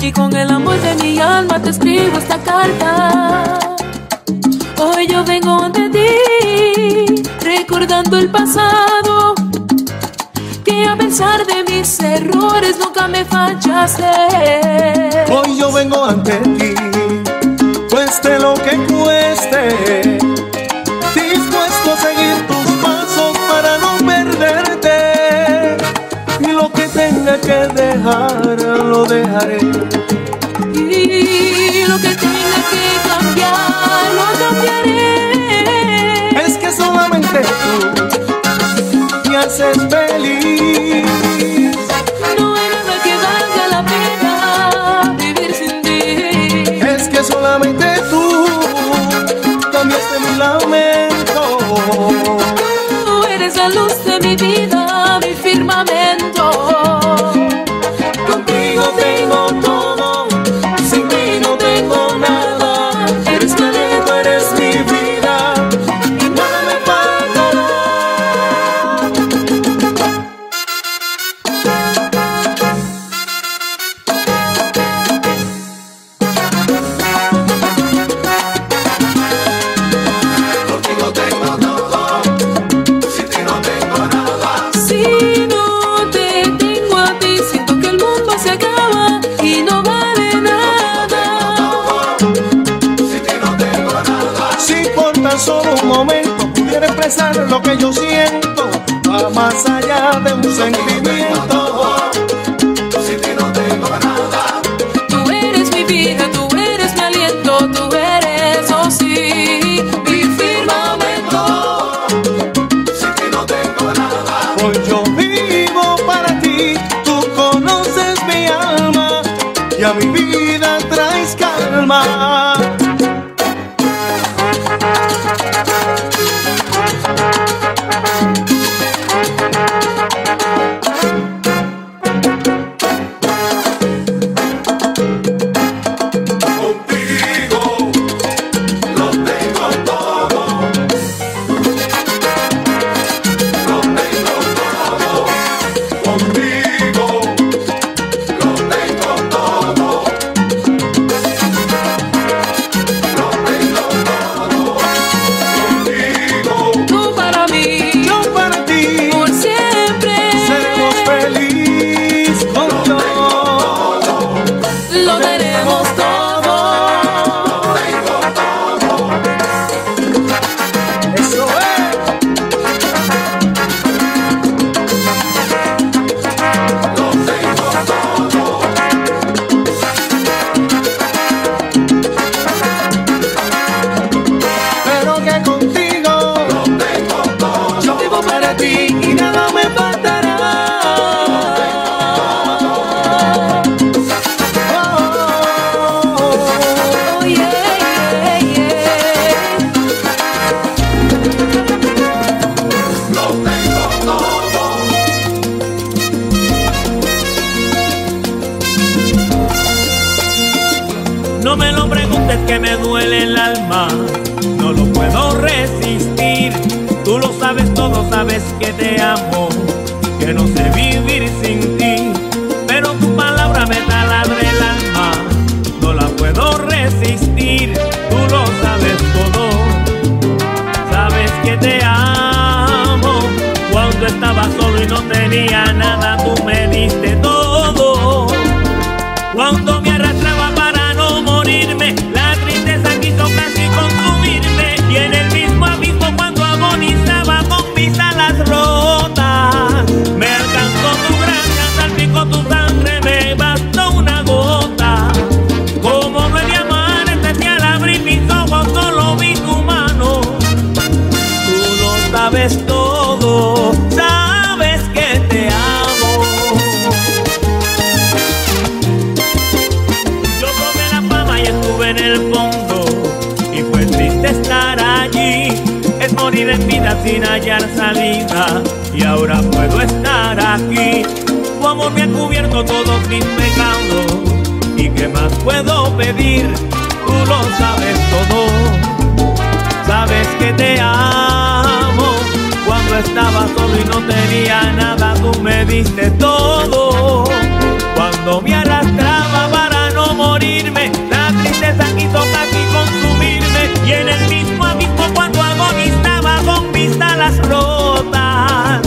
y con el amor de mi alma te escribo esta carta. Hoy yo vengo ante ti recordando el pasado que a pesar de mis errores nunca me fallaste. Hoy yo vengo ante ti, cueste lo que cueste que dejar lo dejaré. Y lo que tenga que cambiar lo cambiaré. Es que solamente tú me haces feliz. No hay nada que valga la pena vivir sin ti. Es que solamente tú cambiaste mi lamento. pierdo todo sin pecado. ¿Y qué más puedo pedir? Tú lo sabes todo. Sabes que te amo. Cuando estaba solo y no tenía nada, tú me diste todo. Cuando me arrastraba para no morirme, la tristeza quiso casi consumirme. Y en el mismo abismo cuando agonizaba con vista las rotas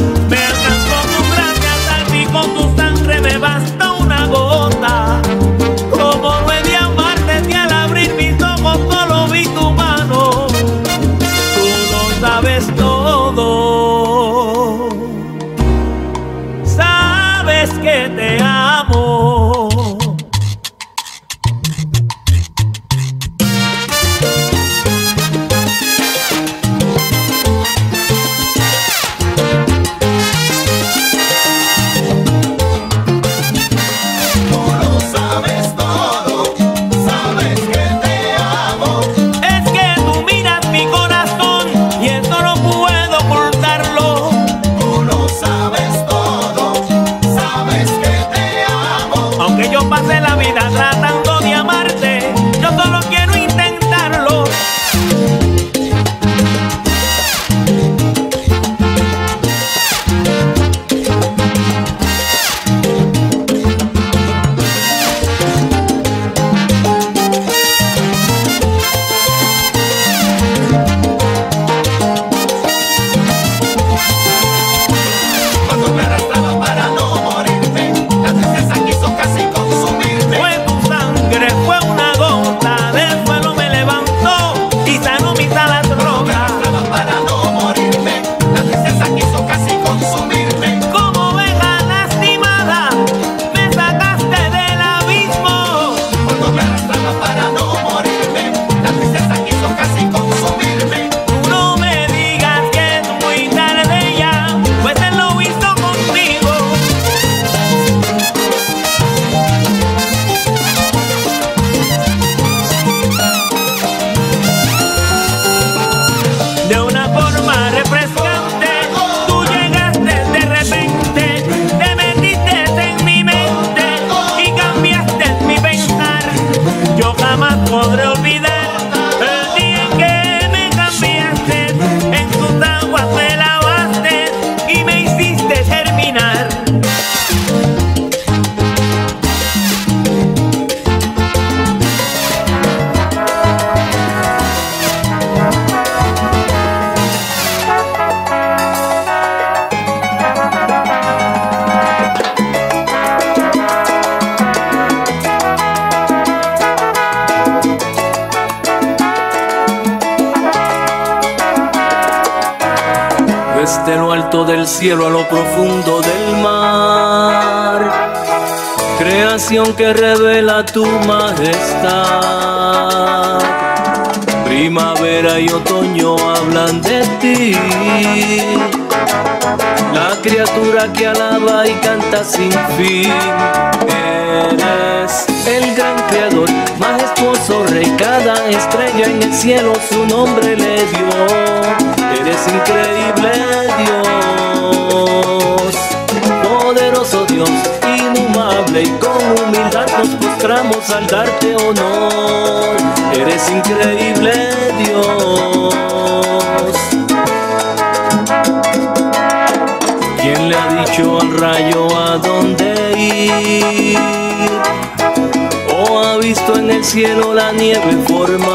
cielo la nieve formar.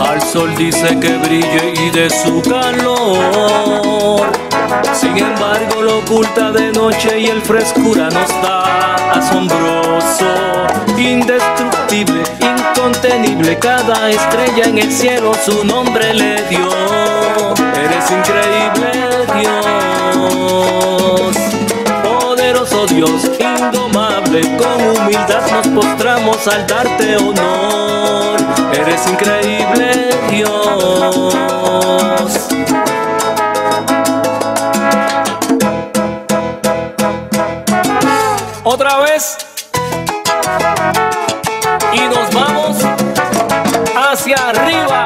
Al sol dice que brille y de su calor. Sin embargo lo oculta de noche y el frescura nos da asombroso, indestructible, incontenible. Cada estrella en el cielo su nombre le dio. Eres increíble Dios, poderoso Dios, indolente con humildad nos postramos al darte honor. Eres increíble Dios. Otra vez. Y nos vamos hacia arriba.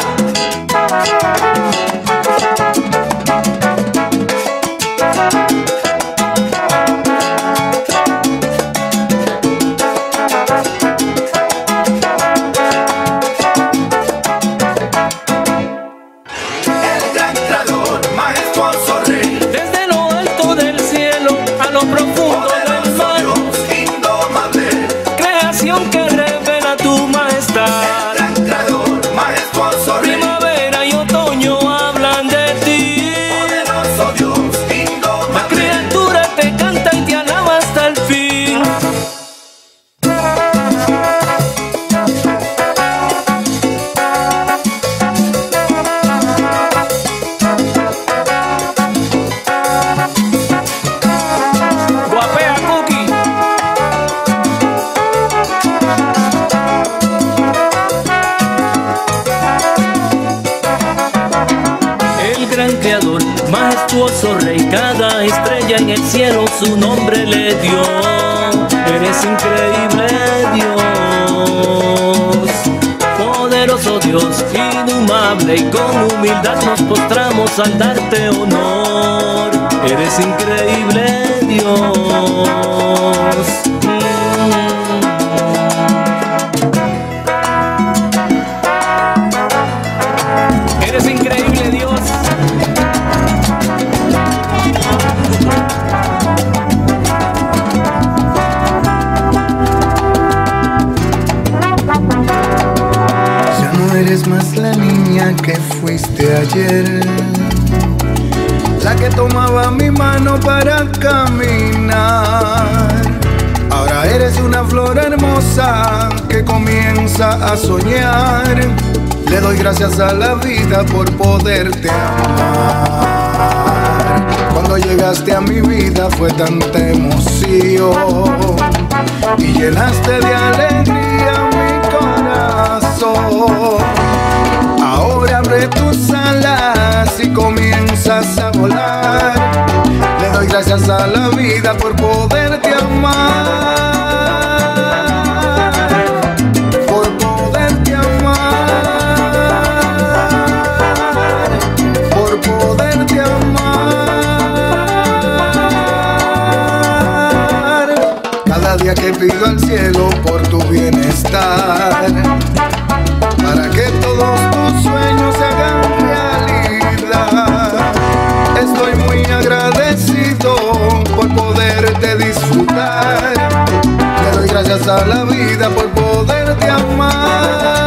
saltarte gracias a la vida por poderte amar. Cuando llegaste a mi vida fue tanta emoción y llenaste de alegría mi corazón. Ahora abre tus alas y comienzas a volar. Le doy gracias a la vida por poderte amar. Que pido al cielo por tu bienestar, para que todos tus sueños se hagan realidad. Estoy muy agradecido por poderte disfrutar. Te doy gracias a la vida por poderte amar.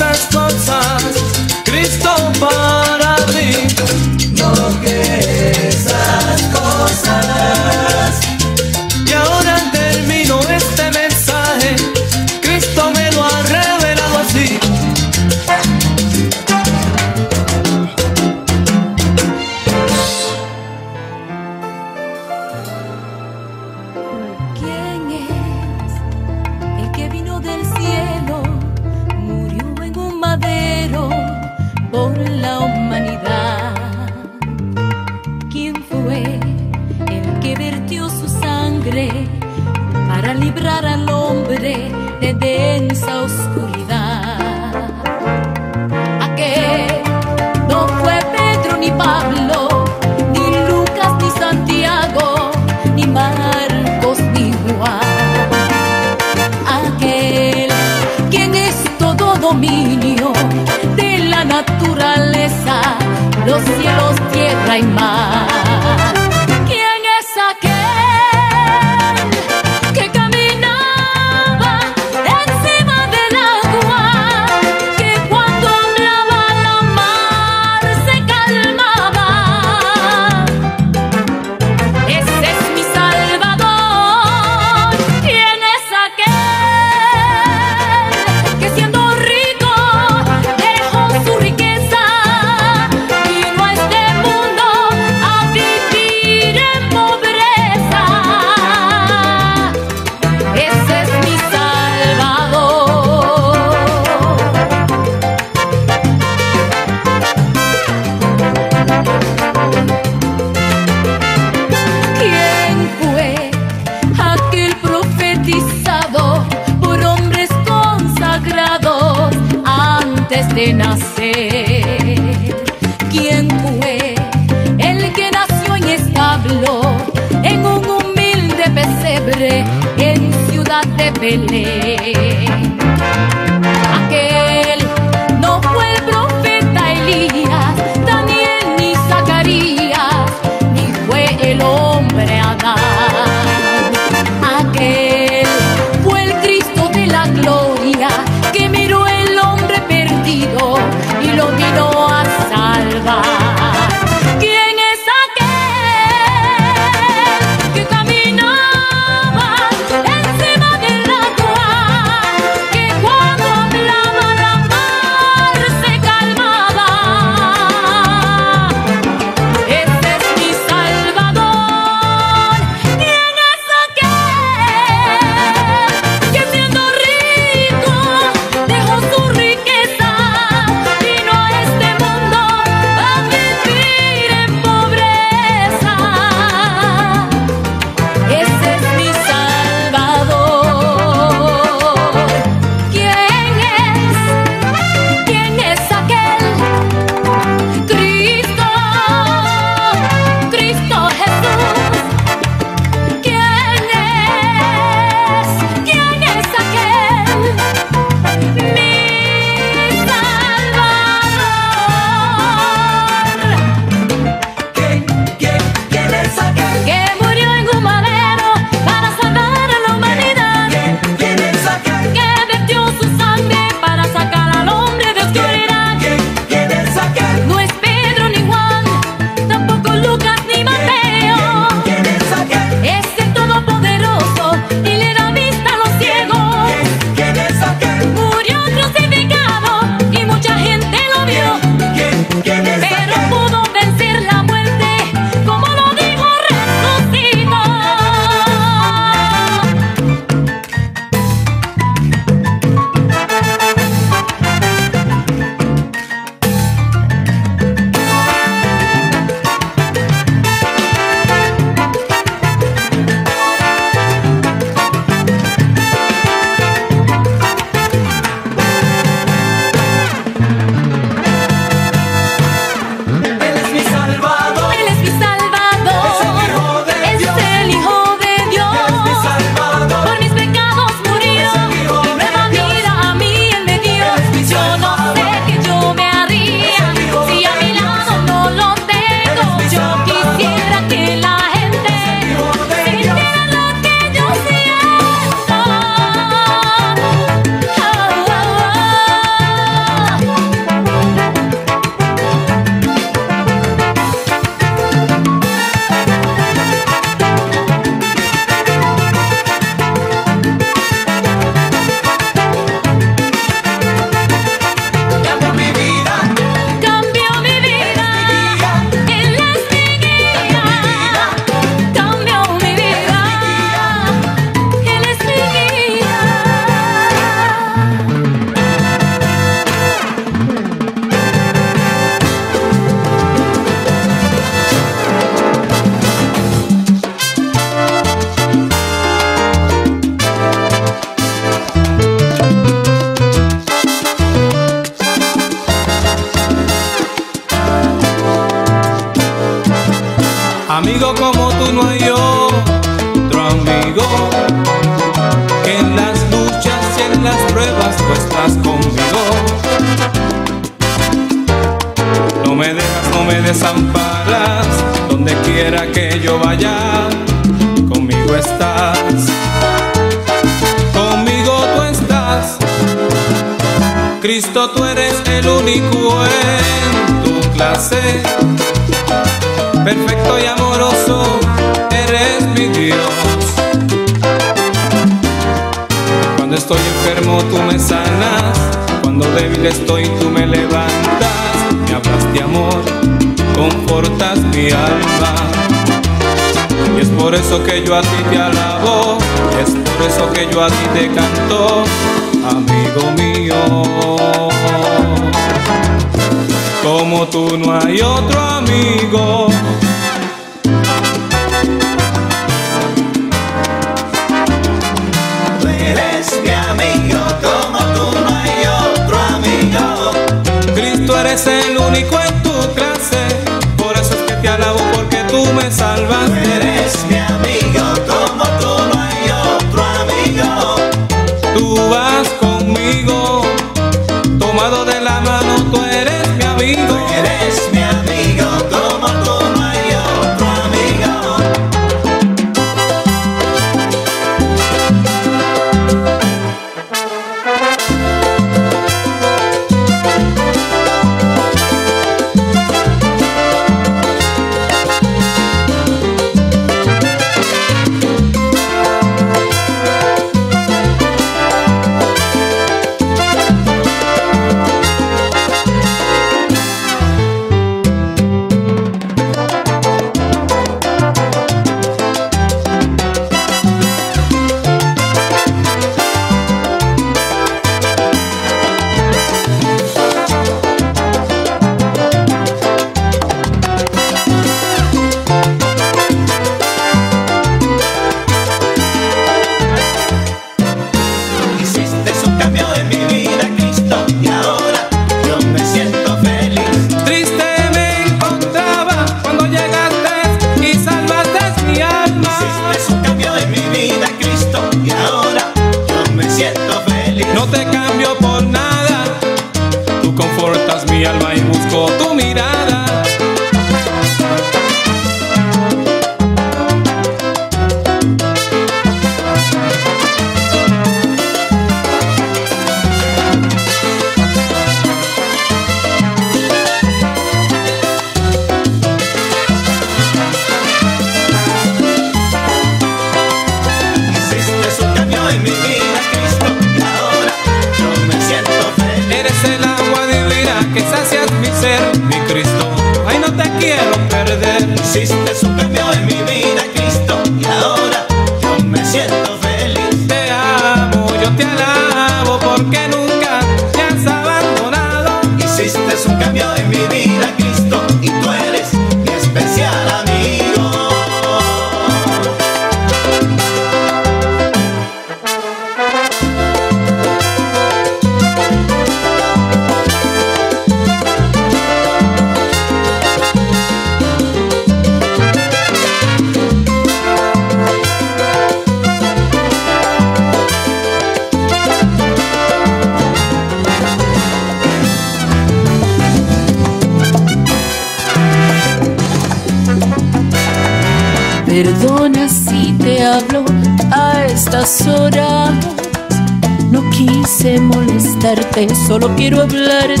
solo quiero hablarte.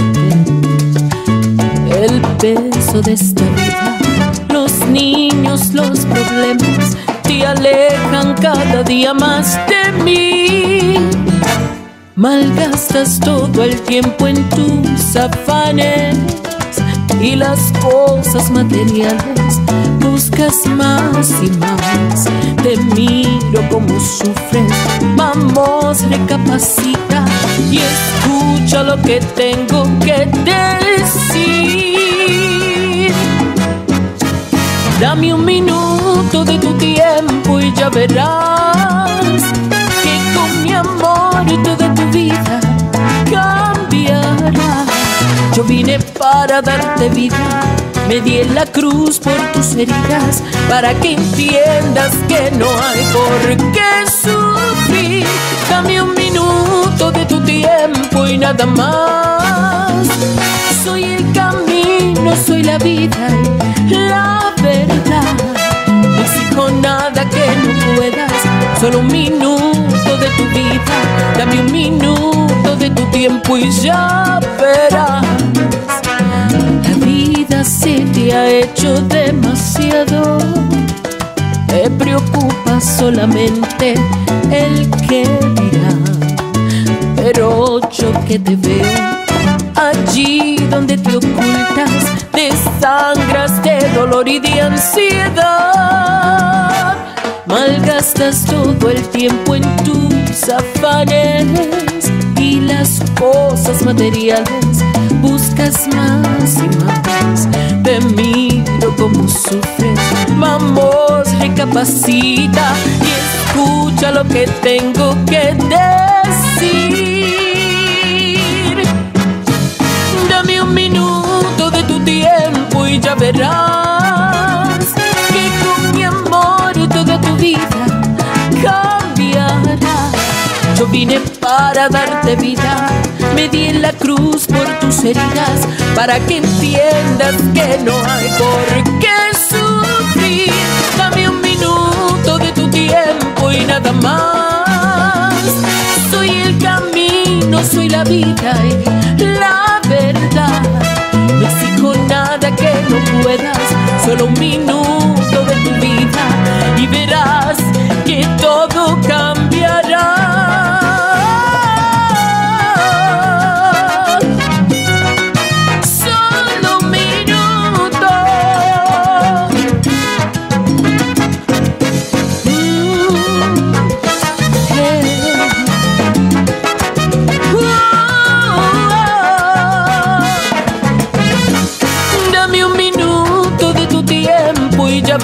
El peso de esta vida, los niños, los problemas, te alejan cada día más de mí. Malgastas todo el tiempo en tus afanes y las cosas materiales buscas más y más. Te miro como sufres, vamos, recapacita y escucha lo que tengo que decir. Dame un minuto de tu tiempo y ya verás que con mi amor toda tu vida cambiará. Yo vine para darte vida. Me di en la cruz por tus heridas para que entiendas que no hay por qué sufrir. Nada más. Soy el camino, soy la vida la verdad. No exijo nada que no puedas, solo un minuto de tu vida. Dame un minuto de tu tiempo y ya verás se te ha hecho demasiado. Te preocupa solamente el que yo que te veo allí donde te ocultas, te sangras de dolor y de ansiedad. Malgastas todo el tiempo en tus afanes y las cosas materiales buscas más y más. Te miro como sufres, vamos, recapacita y escucha lo que tengo que decir. Verás que con mi amor toda tu vida cambiará. Yo vine para darte vida me di en la cruz por tus heridas para que entiendas que no hay por qué sufrir. Dame un minuto de tu tiempo y nada más. Soy el camino, soy la vida y la verdad. No puedas, solo un minuto de tu vida y verás que todo cambiará.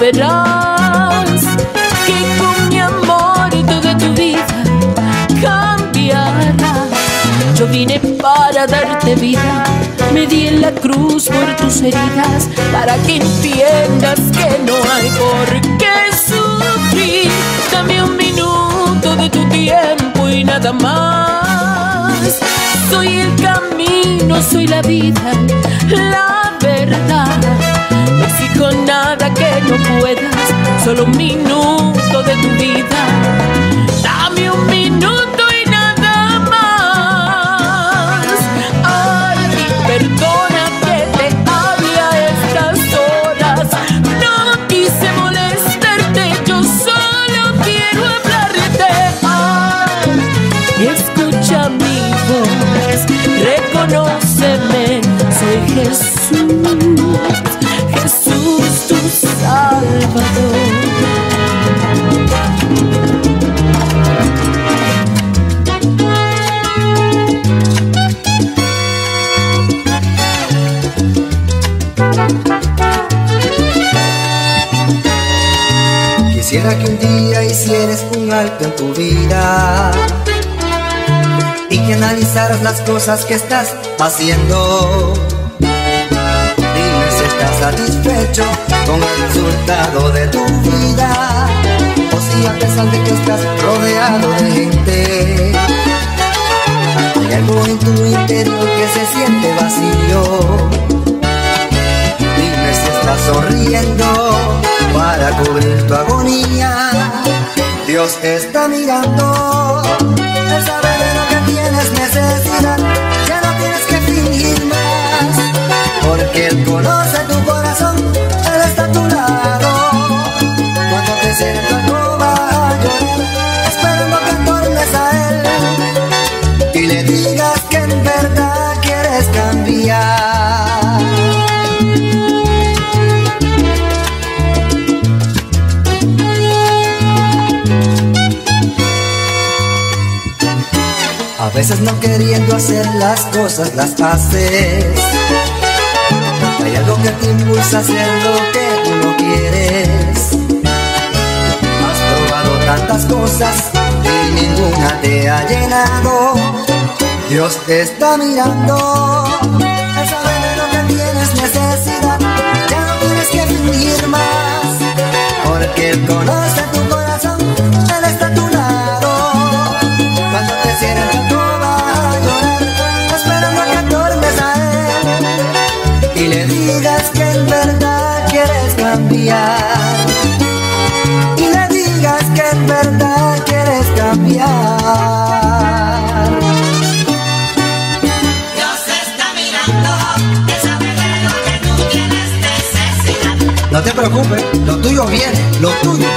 Verás que con mi amor toda tu vida cambiará. Yo vine para darte vida, me di en la cruz por tus heridas, para que entiendas que no hay por qué sufrir. Dame un minuto de tu tiempo y nada más. Soy el camino, soy la vida, la verdad con nada que no puedas, solo un minuto de tu vida. Dame un minuto y nada más. Ay, perdona que te hable a estas horas. No quise molestarte, yo solo quiero hablarte. Ay, escucha mi voz, reconóceme, soy Jesús. Quisiera que un día hicieras un alto en tu vida y que analizaras las cosas que estás haciendo satisfecho con el resultado de tu vida. O si a pesar de que estás rodeado de gente, hay algo en tu interior que se siente vacío. Dime si estás sonriendo para cubrir tu agonía. Dios está mirando, Él sabe de lo que tienes necesidad, veces no queriendo hacer las cosas las haces. Hay algo que te impulsa a hacer lo que tú no quieres. Has probado tantas cosas y ninguna te ha llenado. Dios te está mirando. Él sabe de lo que tienes necesidad. Ya no tienes que fingir más. Porque el conoce. día y le digas que en verdad quieres cambiar. Dios está mirando, él sabe de lo que tú tienes necesidad. No te preocupes, lo tuyo viene, lo tuyo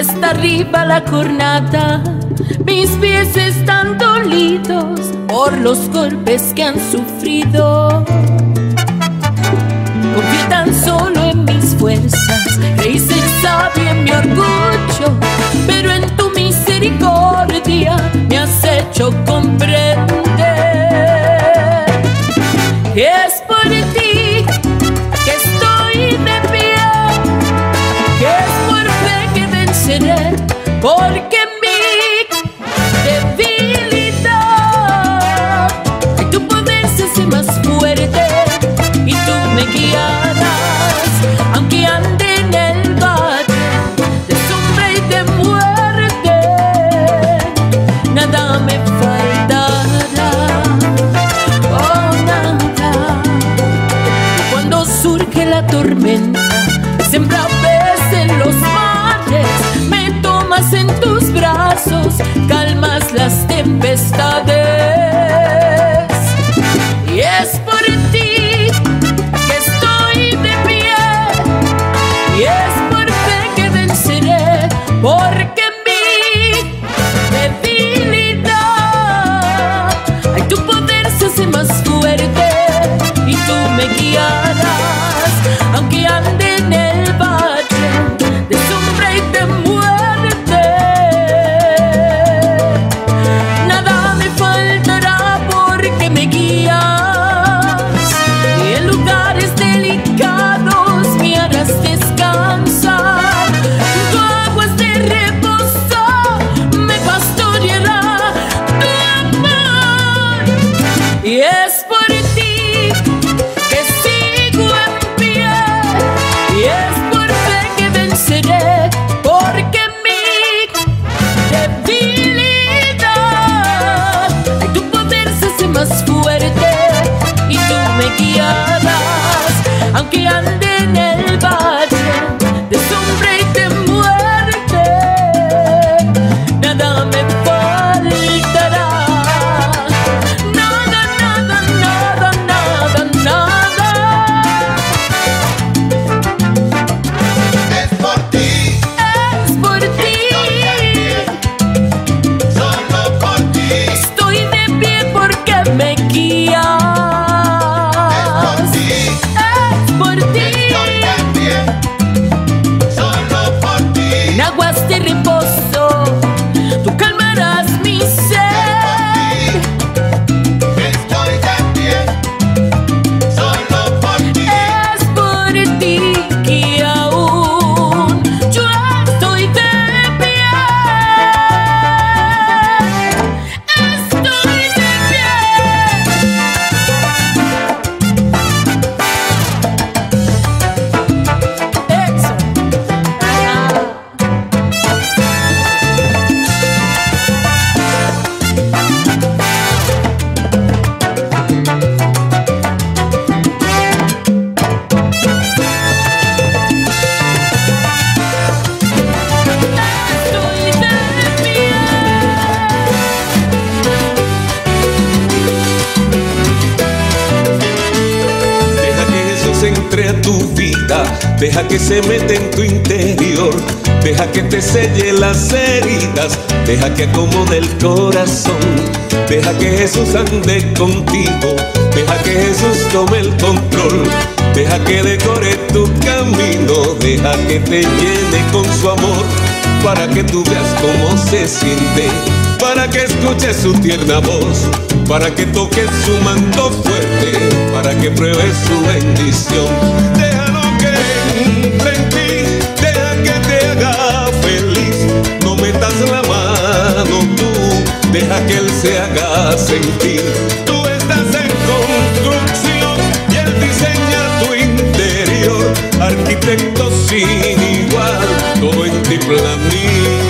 cuesta arriba la cornata. Mis pies están dolidos por los golpes que han sufrido. Confío tan solo en mis fuerzas, creí sabio en mi orgullo, pero en tu misericordia me has hecho comprender. Deja que se mete en tu interior, deja que te selle las heridas, deja que acomode el corazón, deja que Jesús ande contigo, deja que Jesús tome el control, deja que decore tu camino, deja que te llene con su amor, para que tú veas cómo se siente, para que escuches su tierna voz, para que toques su manto fuerte, para que pruebes su bendición deja que te haga feliz. No metas la mano tú, deja que él se haga sentir. Tú estás en construcción y él diseña tu interior. Arquitecto sin igual, todo en ti planificó.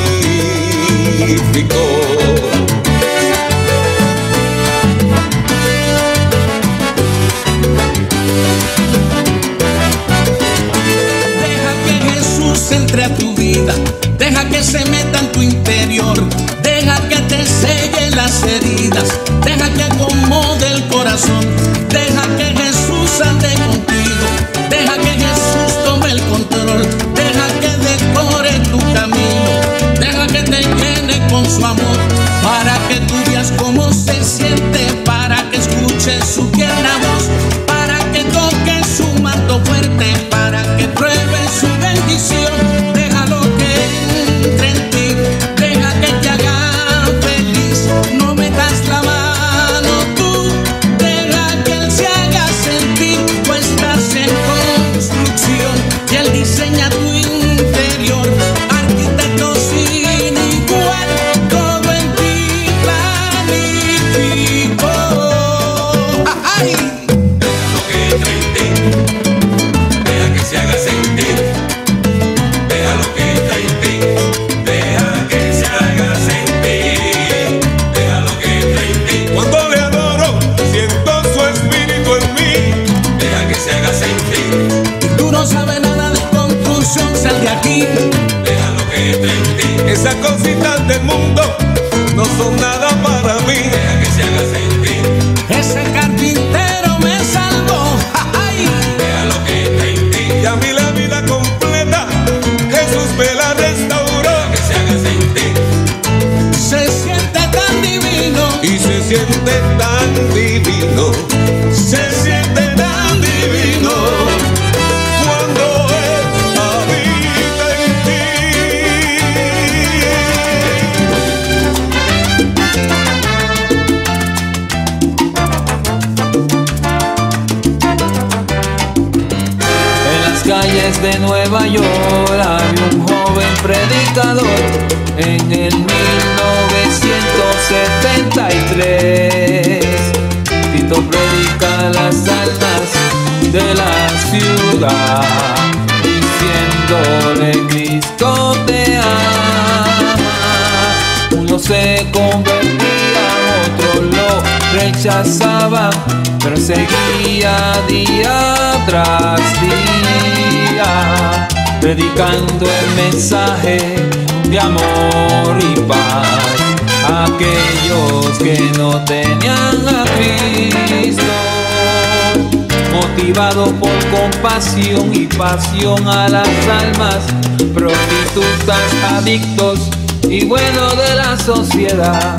Y pasión a las almas, prostitutas, adictos y bueno de la sociedad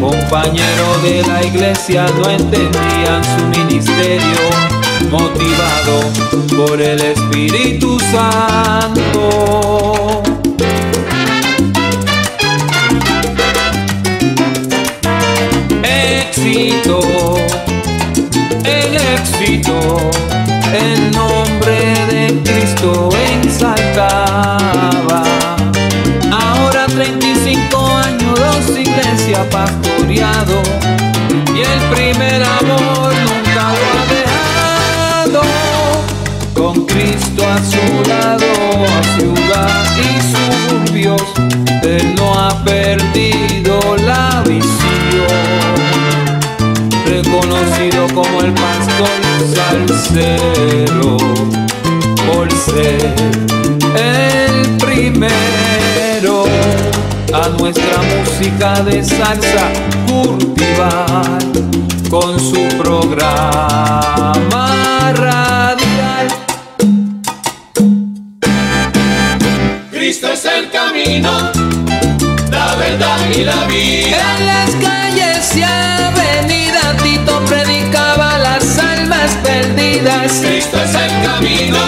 compañeros de la iglesia no entendían su ministerio, motivado por el Espíritu Santo. Éxito, el éxito, el nombre pastoreado y el primer amor nunca lo ha dejado. Con Cristo a su lado, a ciudad y suburbios, él no ha perdido la visión. Reconocido como el pastor salsero por ser el primero a nuestra música de salsa cultivar con su programa radial. Cristo es el camino, la verdad y la vida. En las calles y avenida Tito predicaba las almas perdidas. Cristo es el camino,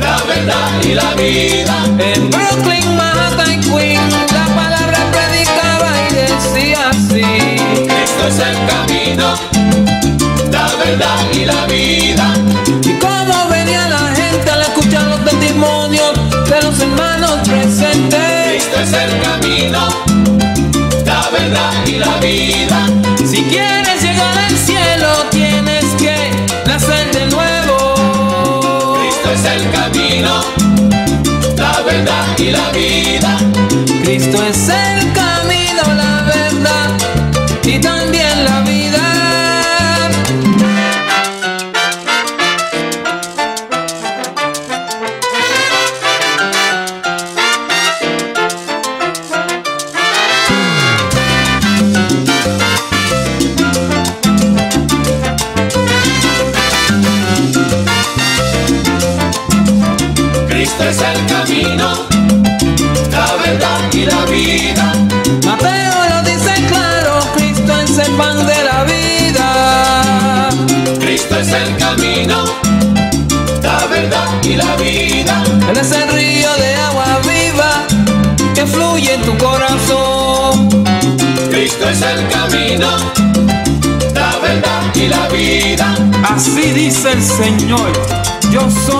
la verdad y la vida. En Brooklyn, verdad y la vida. Y cómo venía la gente al escuchar los testimonios de los hermanos presentes. Cristo es el camino, la verdad y la vida. Si quieres llegar al cielo, tienes que nacer de nuevo. Cristo es el camino, la verdad y la vida. Cristo es el camino,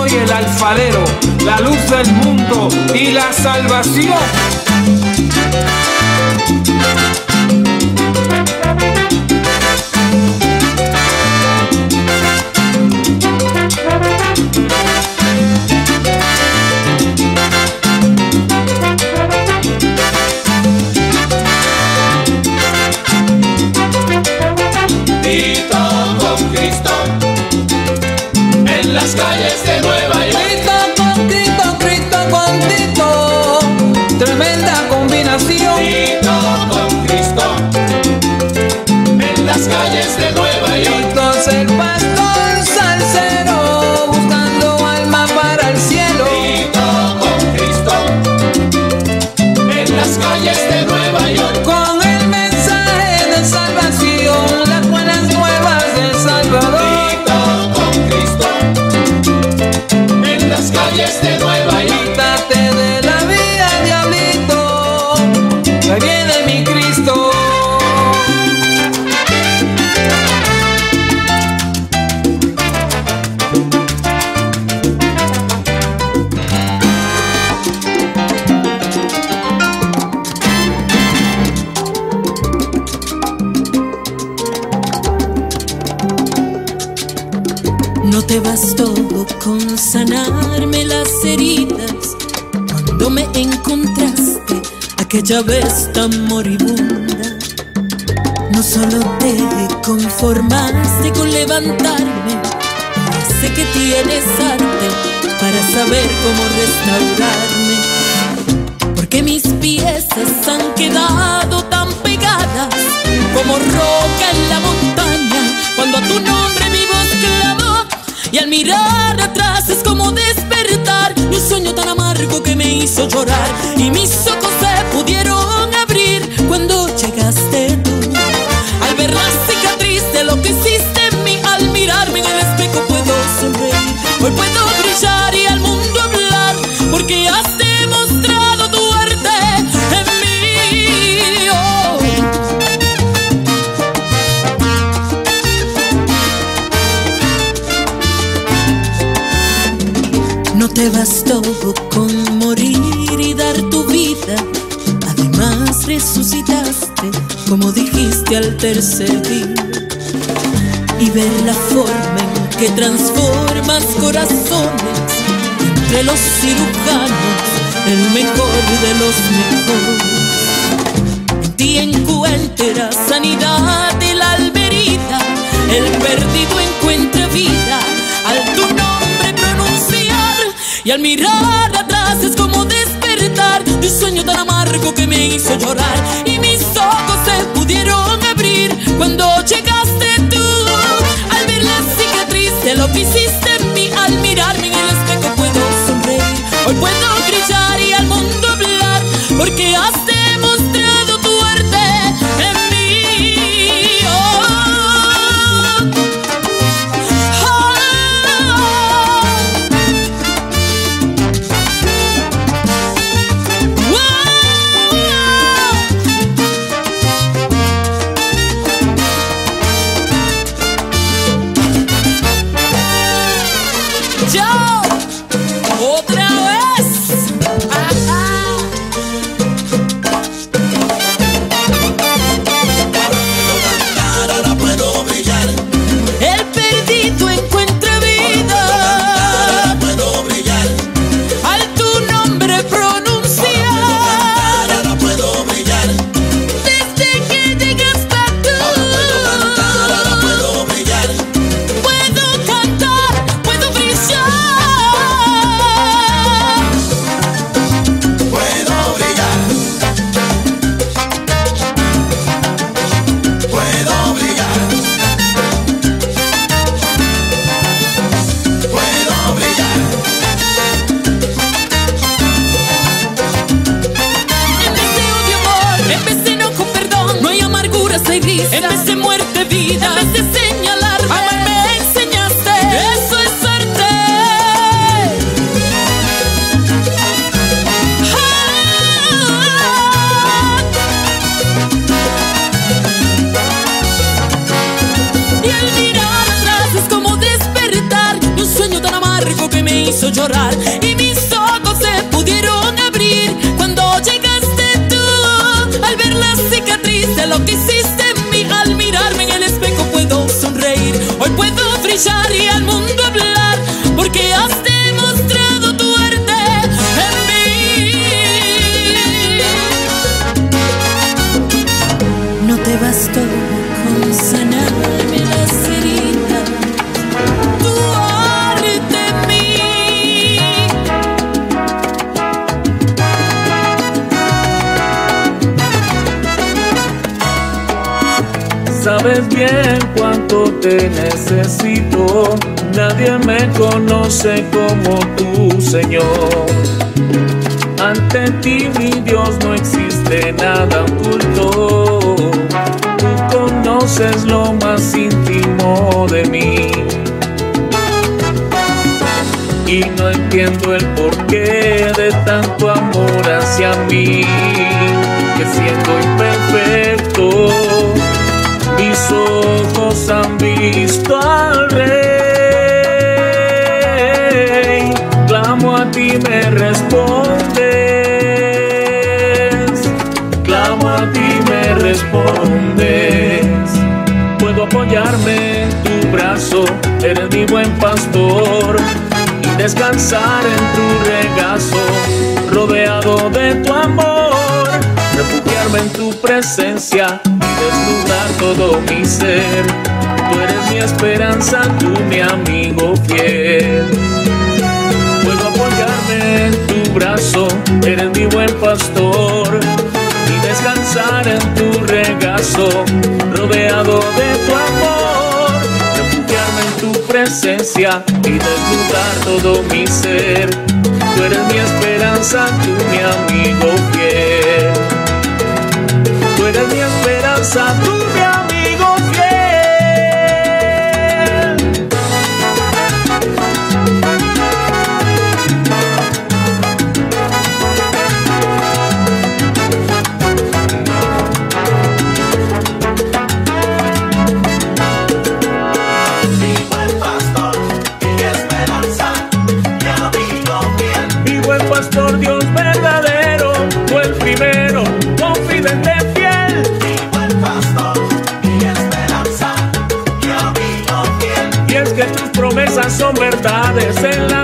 soy el alfarero, la luz del mundo y la salvación. tan moribunda. No solo te conformaste con levantarme, sé que tienes arte para saber cómo restaurarme. Porque mis piezas han quedado tan pegadas como roca en la montaña, cuando a tu nombre mi voz clavó y al mirar atrás es como despertar de un sueño tan amargo que me hizo llorar y me hizo ganas todo con morir y dar tu vida. Además resucitaste, como dijiste al tercer día. Y ver la forma en que transformas corazones entre los cirujanos, el mejor de los mejores. En ti encuentras sanidad de la alberida, el perdido encuentra Y al mirar atrás es como despertar de un sueño tan amargo que me hizo llorar. y desnudar todo mi ser. Tú eres mi esperanza, tú mi amigo fiel. Tú eres mi esperanza, tú tardes en la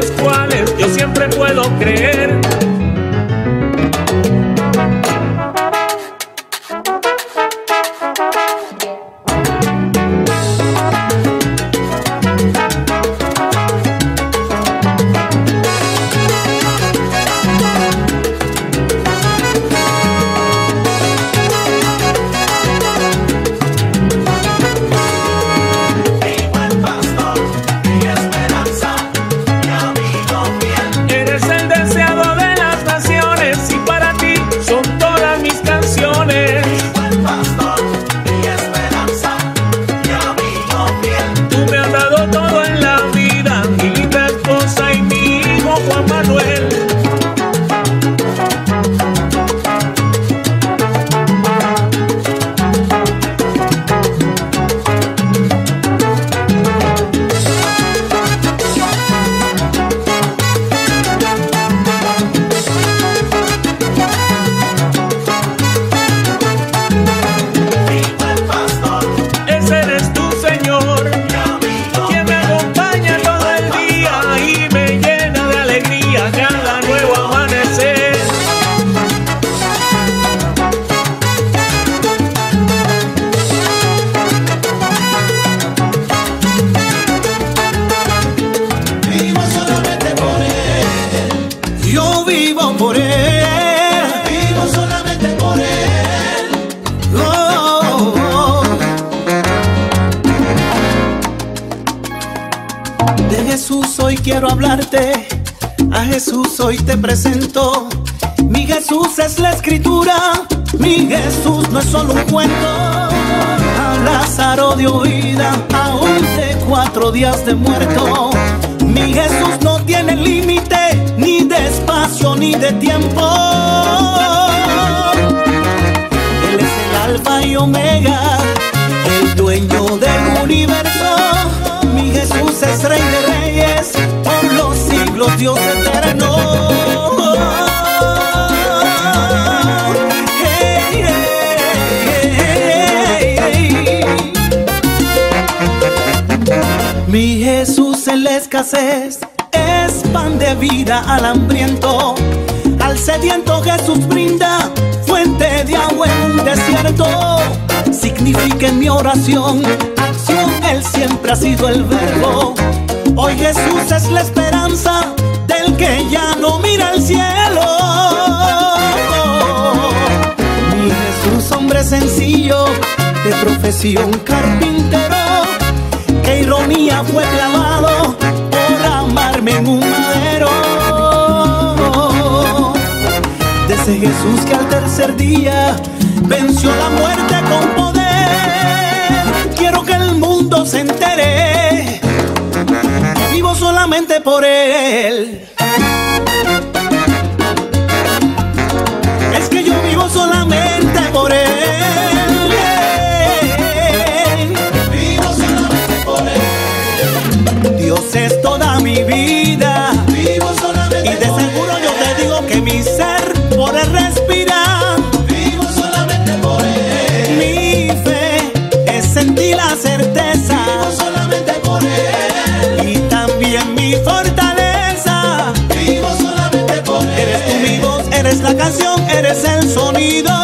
acción, acción, Él siempre ha sido el verbo. Hoy Jesús es la esperanza del que ya no mira el cielo. Mi Jesús, hombre sencillo, de profesión carpintero, que ironía fue clavado por amarme en un madero. Desde Jesús que al tercer día venció la muerte con poder. por él. eres el sonido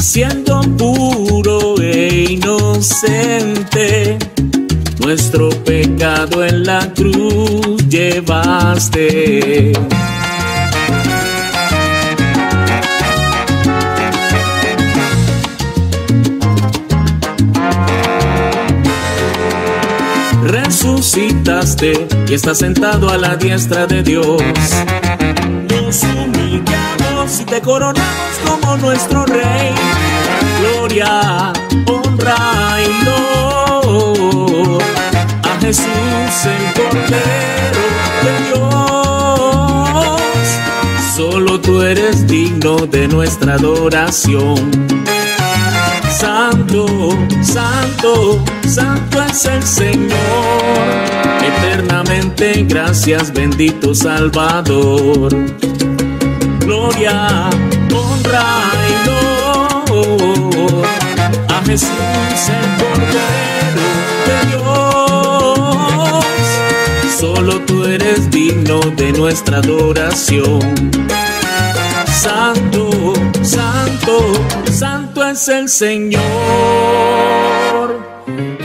siendo puro e inocente. Nuestro pecado en la cruz llevaste. resucitaste y estás sentado a la diestra de Dios. Humillamos y te coronamos como nuestro Rey. Gloria, honra y honor a Jesús el Cordero de Dios. Solo tú eres digno de nuestra adoración. Santo, santo, santo es el Señor. Eternamente gracias, bendito Salvador. Gloria, honra y honor a Jesús el Cordero de Dios. Solo tú eres digno de nuestra adoración. Santo, santo, santo es el Señor.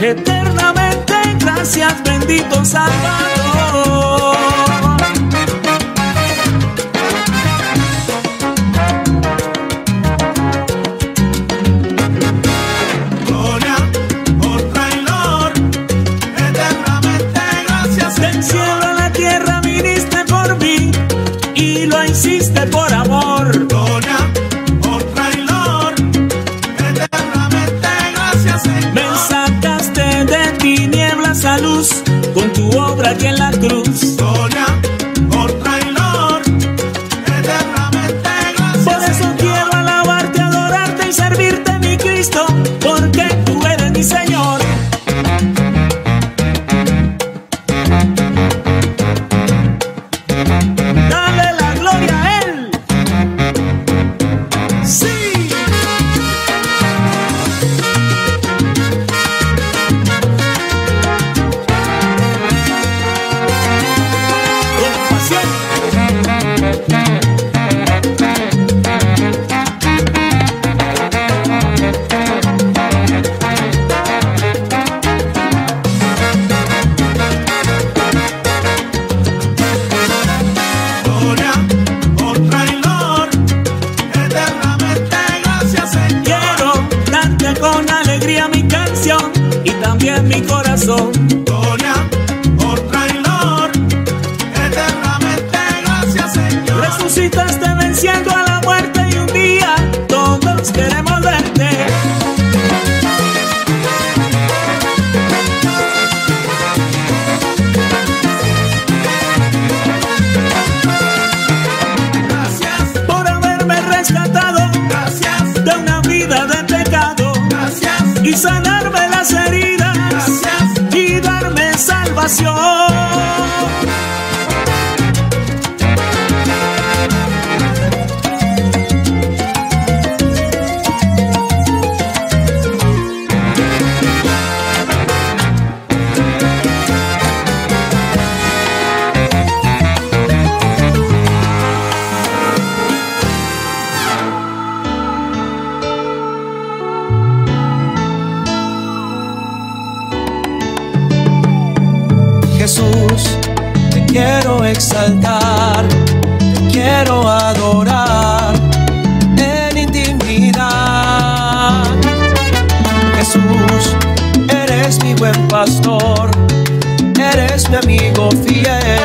Eternamente gracias, bendito Salvador. Exaltar, quiero adorar en intimidad. Jesús, eres mi buen pastor, eres mi amigo fiel,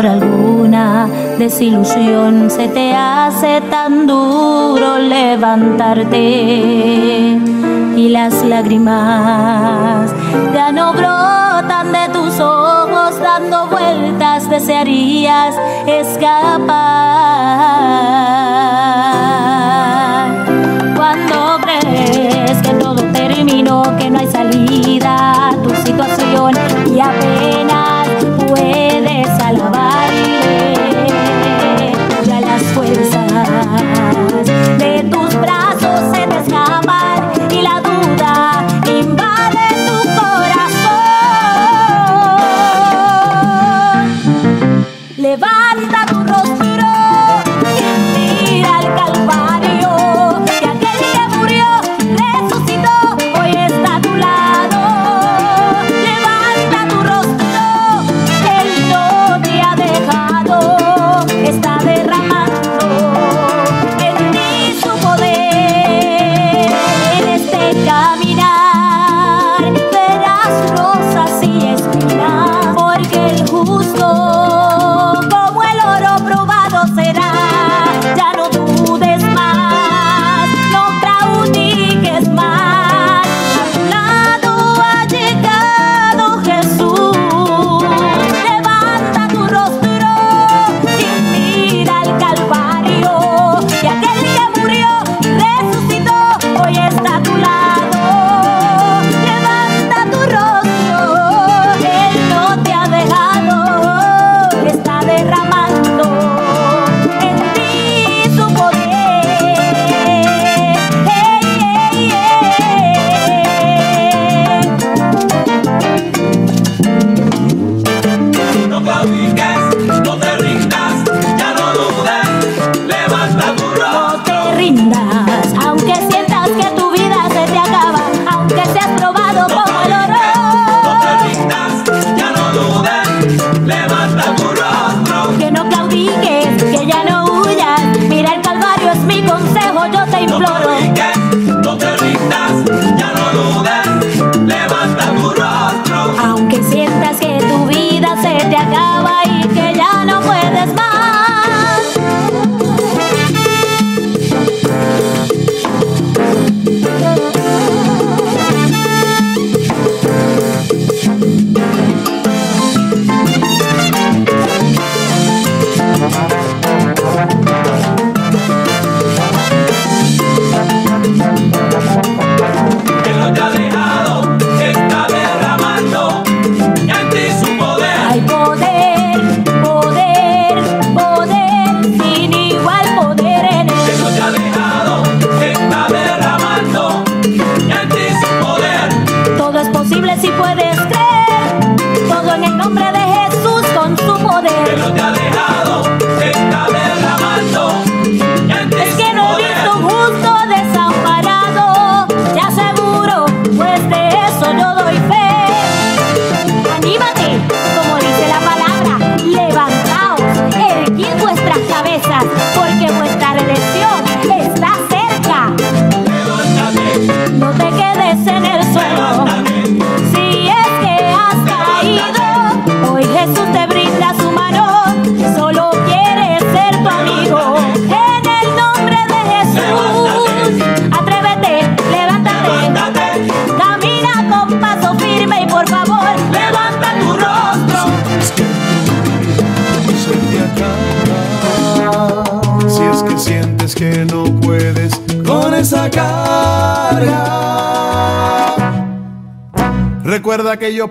por alguna desilusión se te hace tan duro levantarte y las lágrimas ya no brotan de tus ojos dando vueltas, desearías escapar.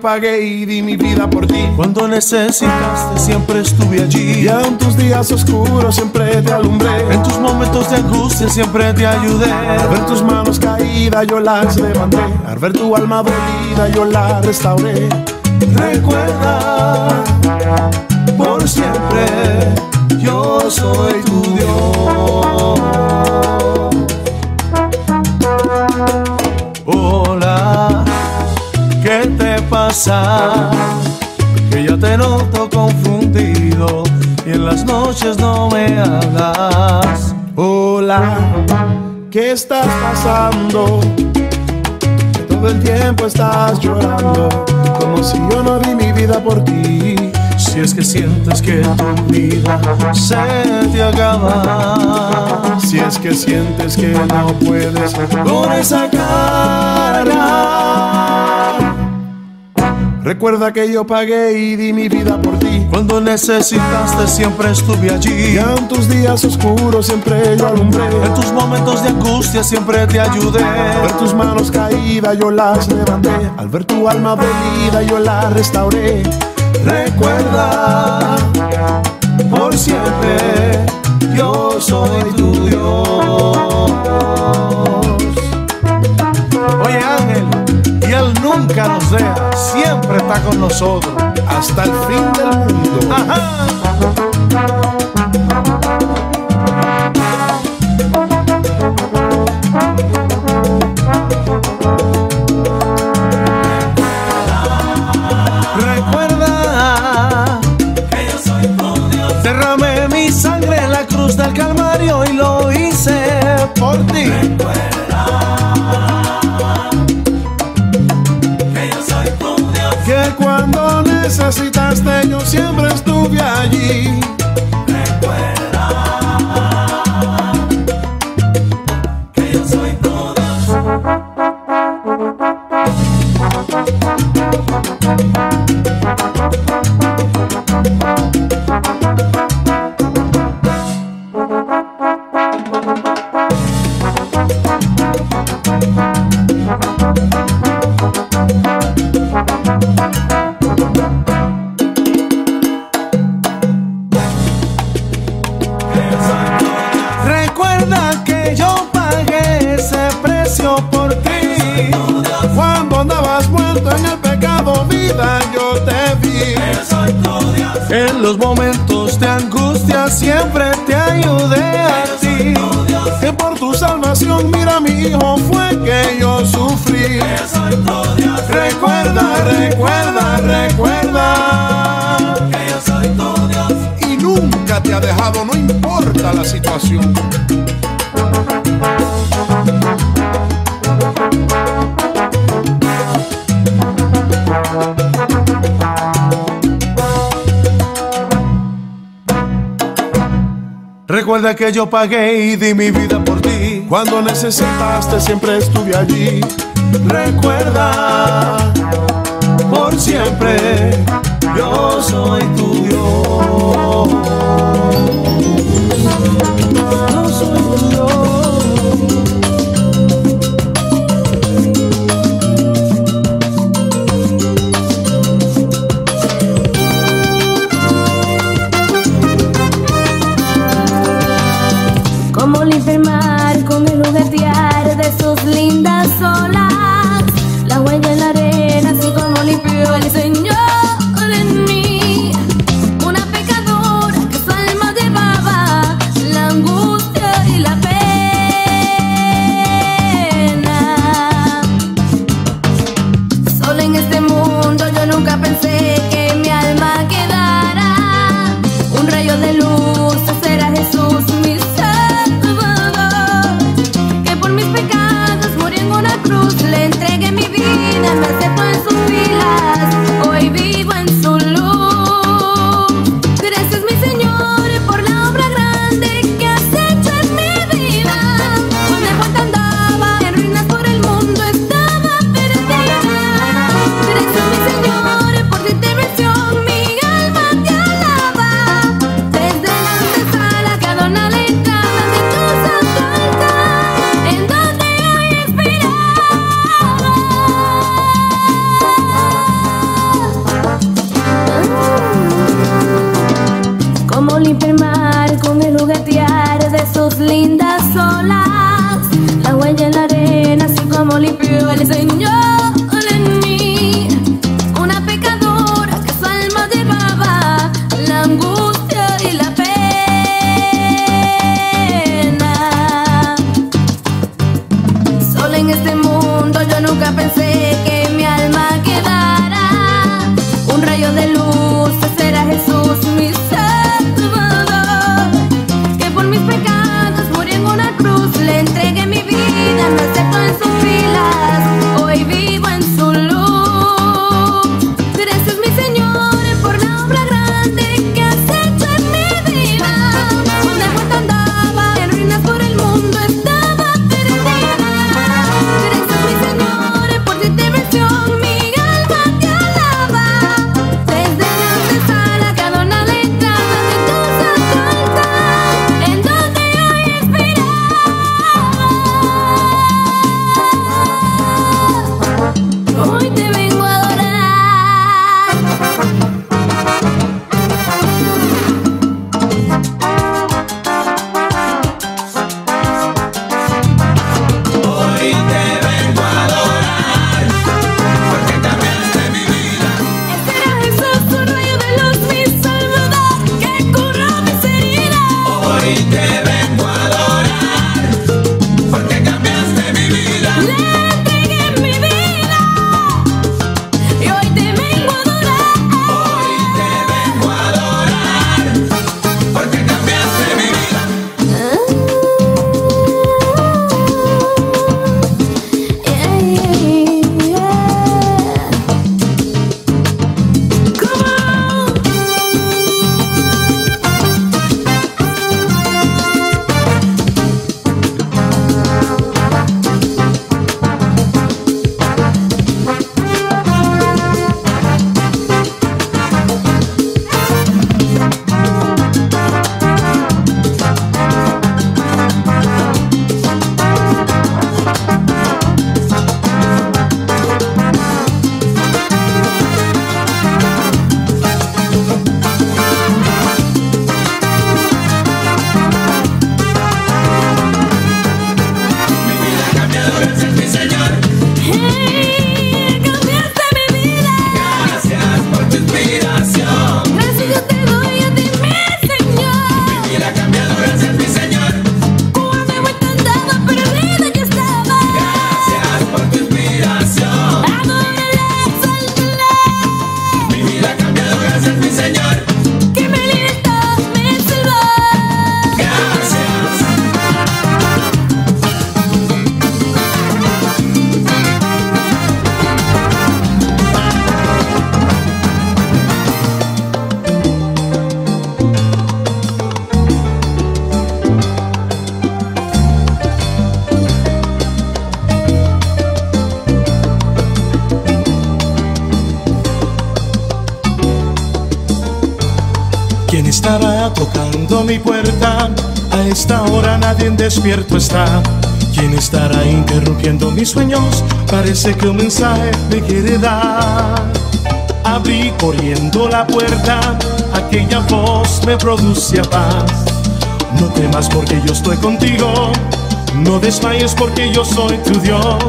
Yo pagué y di mi vida por ti. Cuando necesitaste siempre estuve allí. Y en tus días oscuros siempre te alumbré. En tus momentos de angustia siempre te ayudé. Al ver tus manos caídas yo las levanté. Al ver tu alma dolida yo la restauré. Recuerda por siempre yo soy tu Dios. Que ya te noto confundido y en las noches no me hablas. Hola, ¿qué estás pasando? Todo el tiempo estás llorando, como si yo no di mi vida por ti. Si es que sientes que tu vida se te acaba, si es que sientes que no puedes con esa cara. Recuerda que yo pagué y di mi vida por ti. Cuando necesitaste siempre estuve allí. En tus días oscuros siempre yo alumbré. En tus momentos de angustia siempre te ayudé. Al ver tus manos caídas yo las levanté. Al ver tu alma dolida yo la restauré. Recuerda por siempre yo soy tu Dios. Siempre está con nosotros, hasta el fin del mundo. Ajá. Recuerda Que yo soy tu Dios. Derramé mi sangre en la cruz del Calvario y lo hice por ti. Necesitaste yo siempre estuve allí. La situación. Recuerda que yo pagué y di mi vida por ti. Cuando necesitaste siempre estuve allí. Recuerda, por siempre, yo soy tu despierto está. ¿Quién estará interrumpiendo mis sueños? Parece que un mensaje me quiere dar. Abrí corriendo la puerta, aquella voz me producía paz. No temas porque yo estoy contigo, no desmayes porque yo soy tu Dios.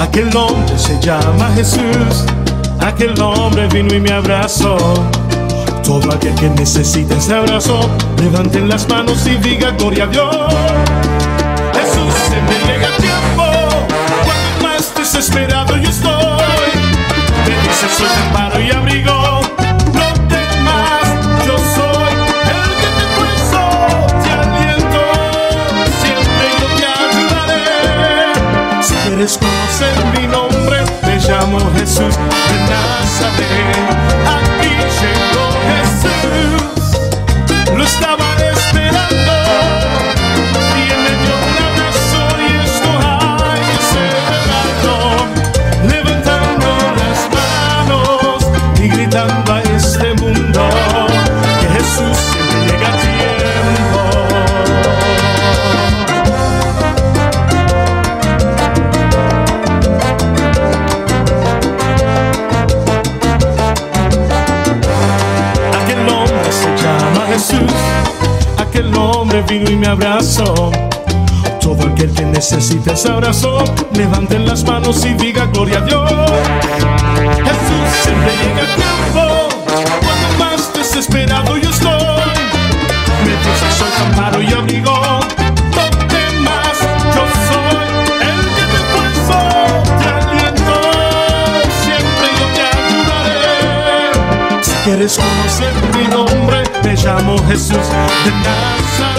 Aquel hombre se llama Jesús, aquel hombre vino y me abrazó. Todo aquel que necesita ese abrazo, levanten las manos y diga gloria a Dios se me llega el tiempo, cuando más desesperado yo estoy, me dice soy amparo y abrigo. No temas, yo soy el que te impulso, te aliento, siempre yo te ayudaré. Si quieres conocer mi nombre, me llamo Jesús de Nazaret. Aquí llegó Jesús, lo estaba esperando. y me abrazó. Todo aquel que necesite ese abrazo, levanten las manos y diga gloria a Dios. Jesús siempre llega a tiempo, cuando más desesperado yo estoy. Me dio sol, amparo y abrigo, donde más yo soy. El que te esfuerzo, te aliento, siempre yo te ayudaré. Si quieres conocer mi nombre, me llamo Jesús de Nazaret.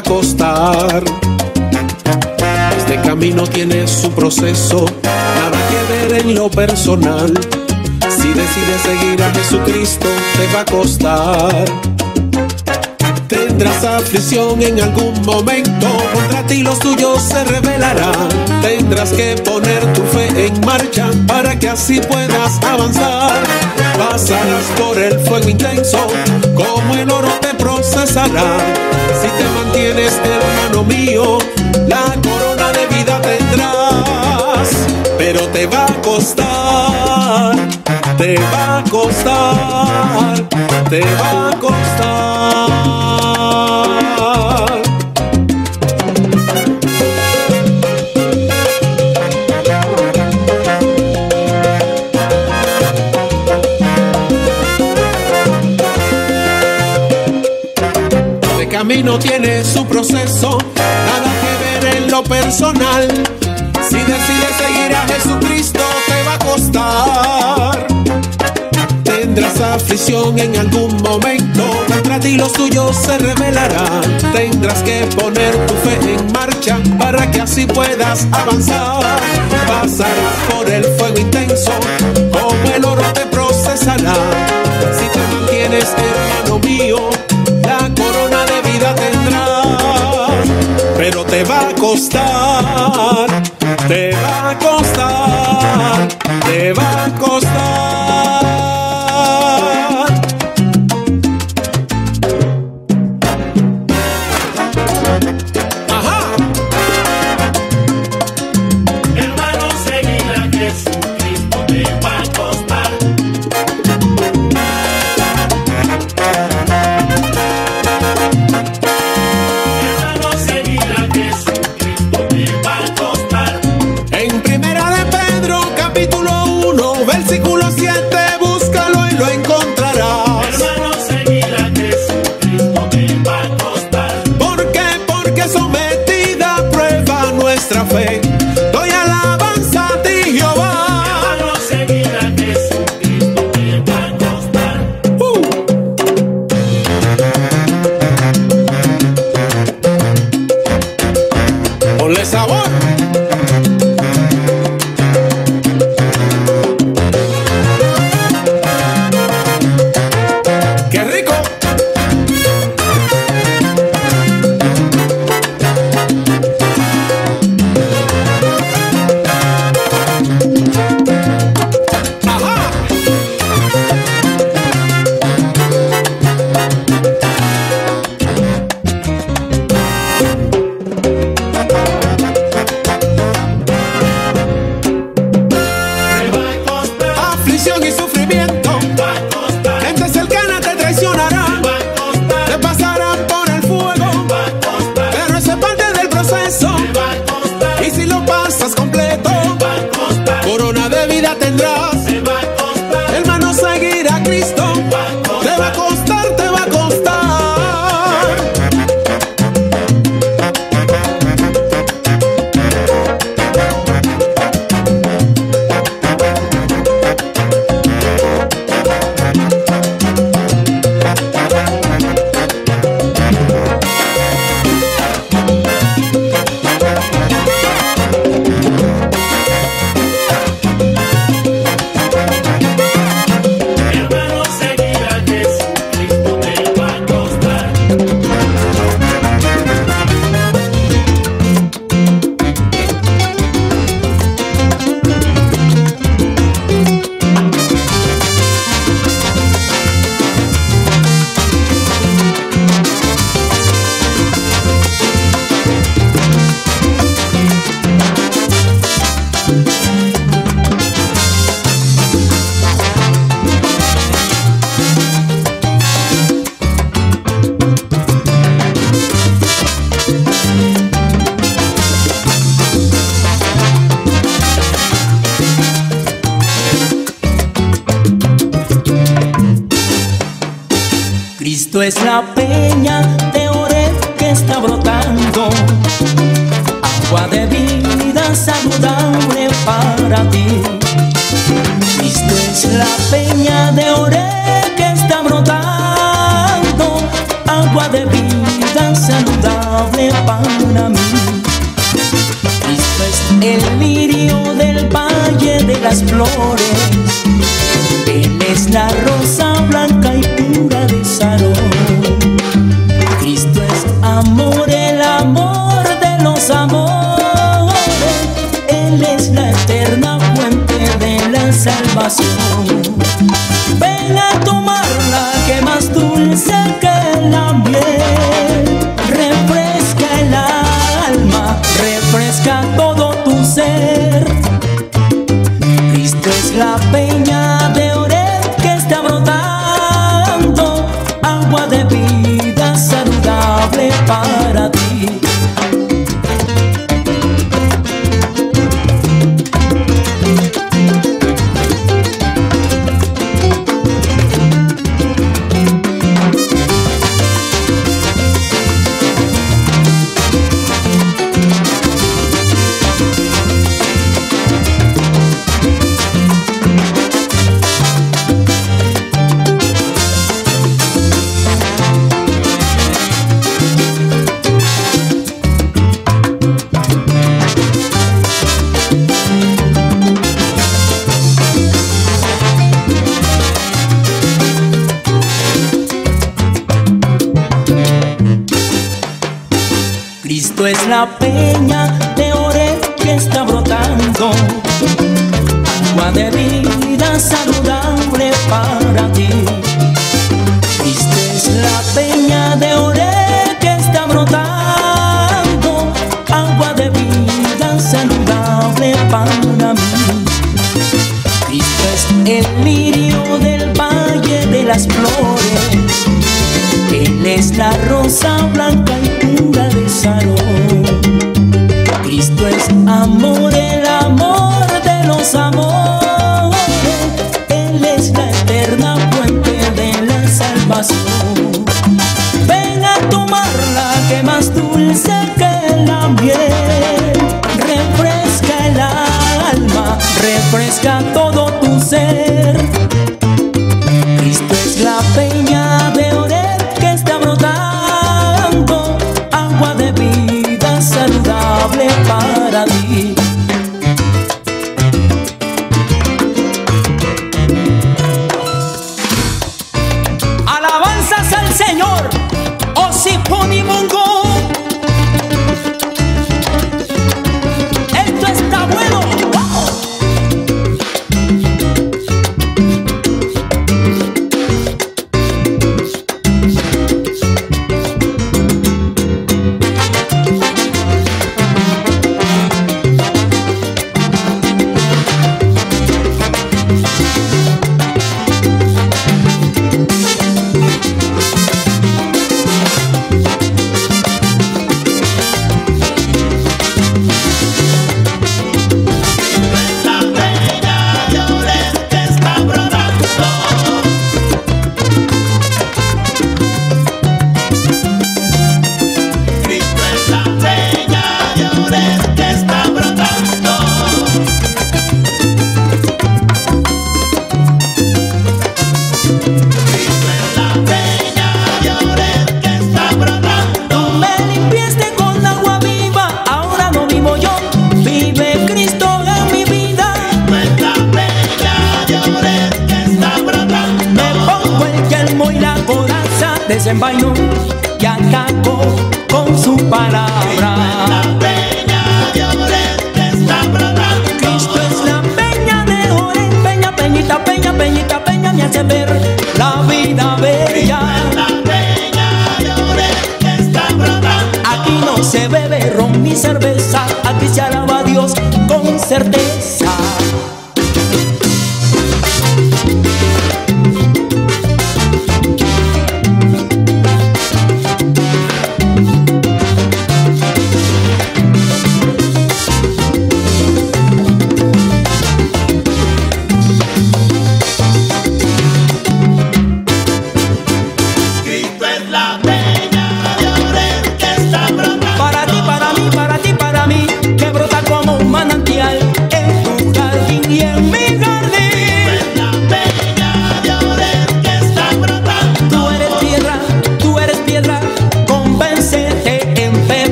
acostar. Este camino tiene su proceso, nada que ver en lo personal. Si decides seguir a Jesucristo, te va a costar. Tendrás aflicción en algún momento, contra ti los tuyos se rebelarán. Tendrás que poner tu fe en marcha para que así puedas avanzar. Pasarás por el fuego intenso, como el oro procesará. Si te mantienes hermano mío, la corona de vida tendrás. Pero te va a costar, te va a costar, te va a costar. camino tiene su proceso, nada que ver en lo personal. Si decides seguir a Jesucristo te va a costar. Tendrás aflicción en algún momento, contra ti lo suyo se revelará. Tendrás que poner tu fe en marcha para que así puedas avanzar. Pasarás por el fuego intenso, como el oro te procesará. Si te mantienes, hermano mío, Te va a costar, te va a costar, te va a costar. ponle sabor.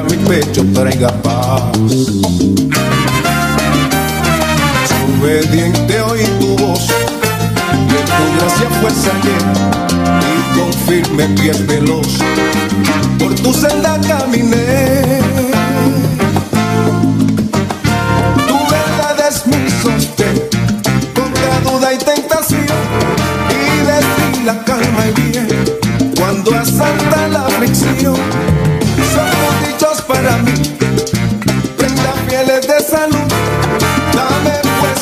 a mi pecho traiga paz. Obediente oí tu voz, de tu gracia fuerza que y con firme pies veloz por tu senda caminé. Tu verdad es mi sostén contra duda y tentación y de ti la calma y bien cuando asaltan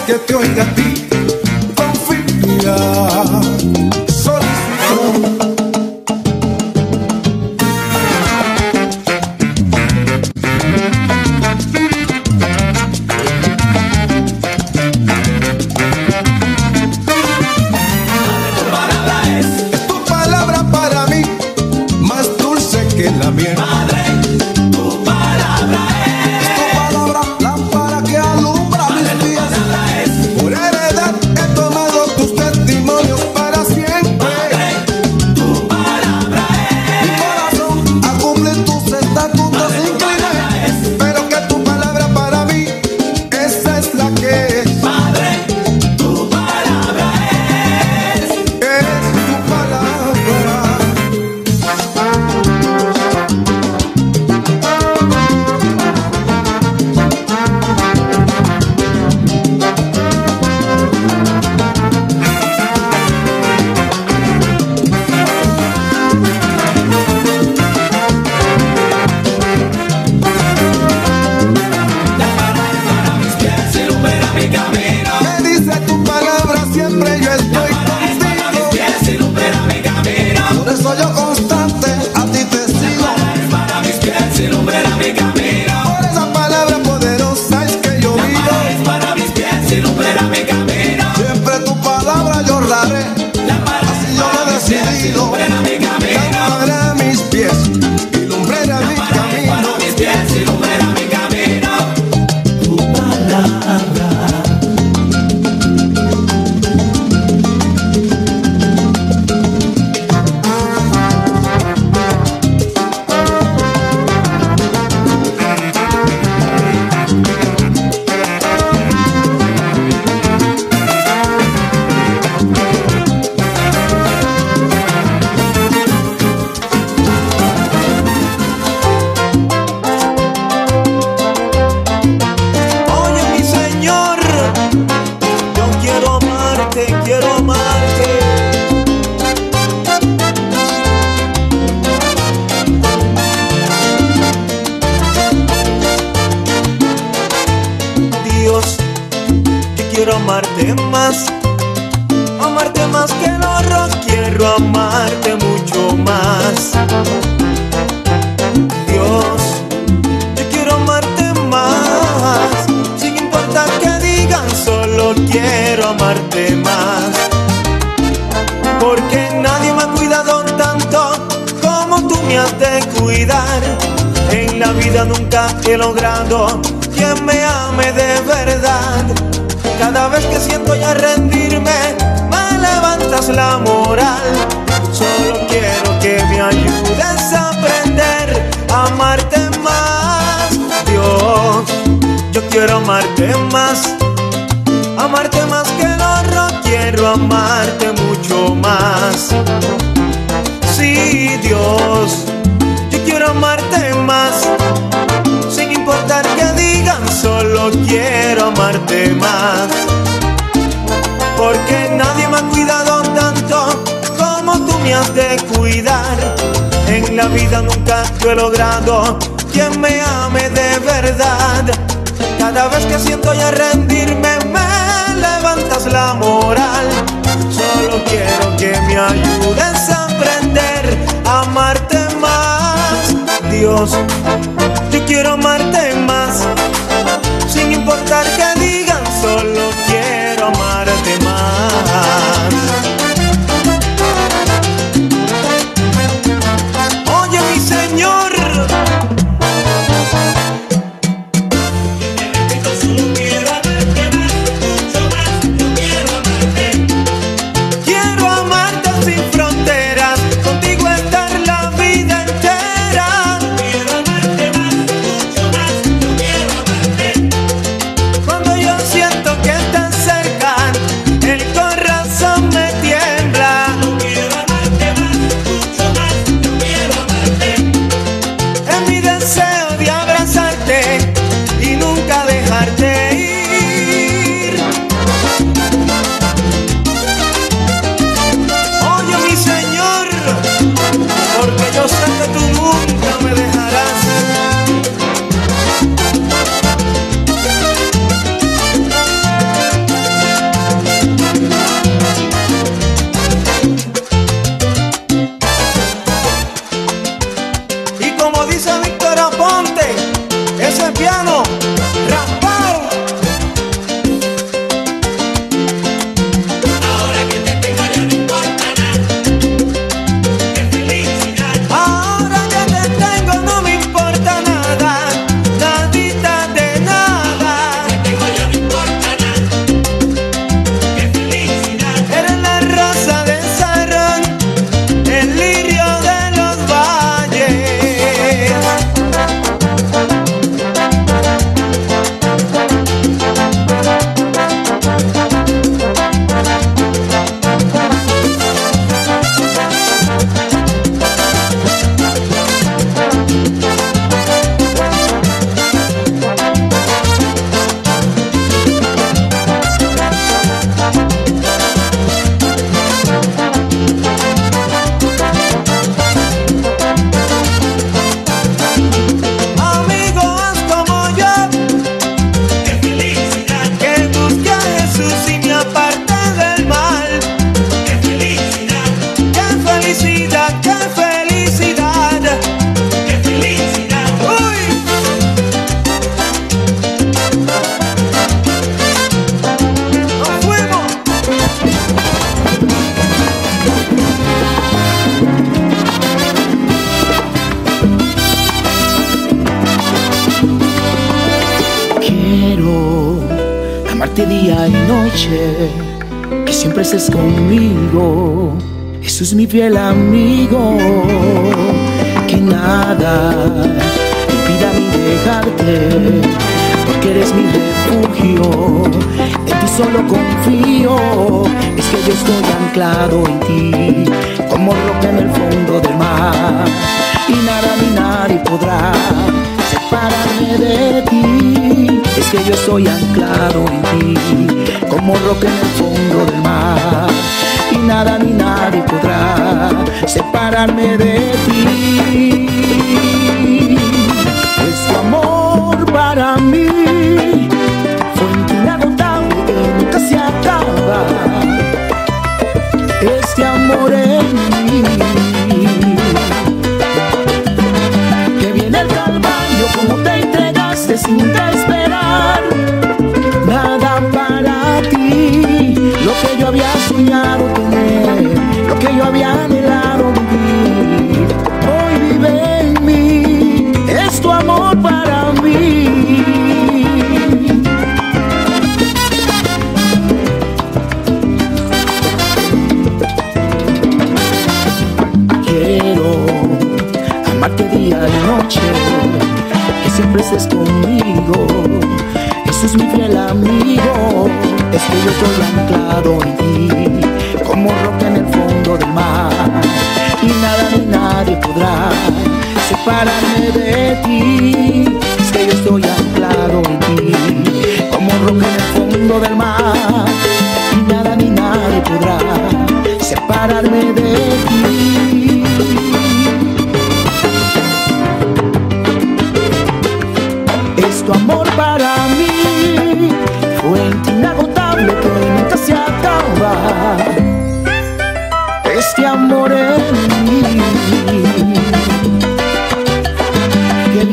que te oiga a ti.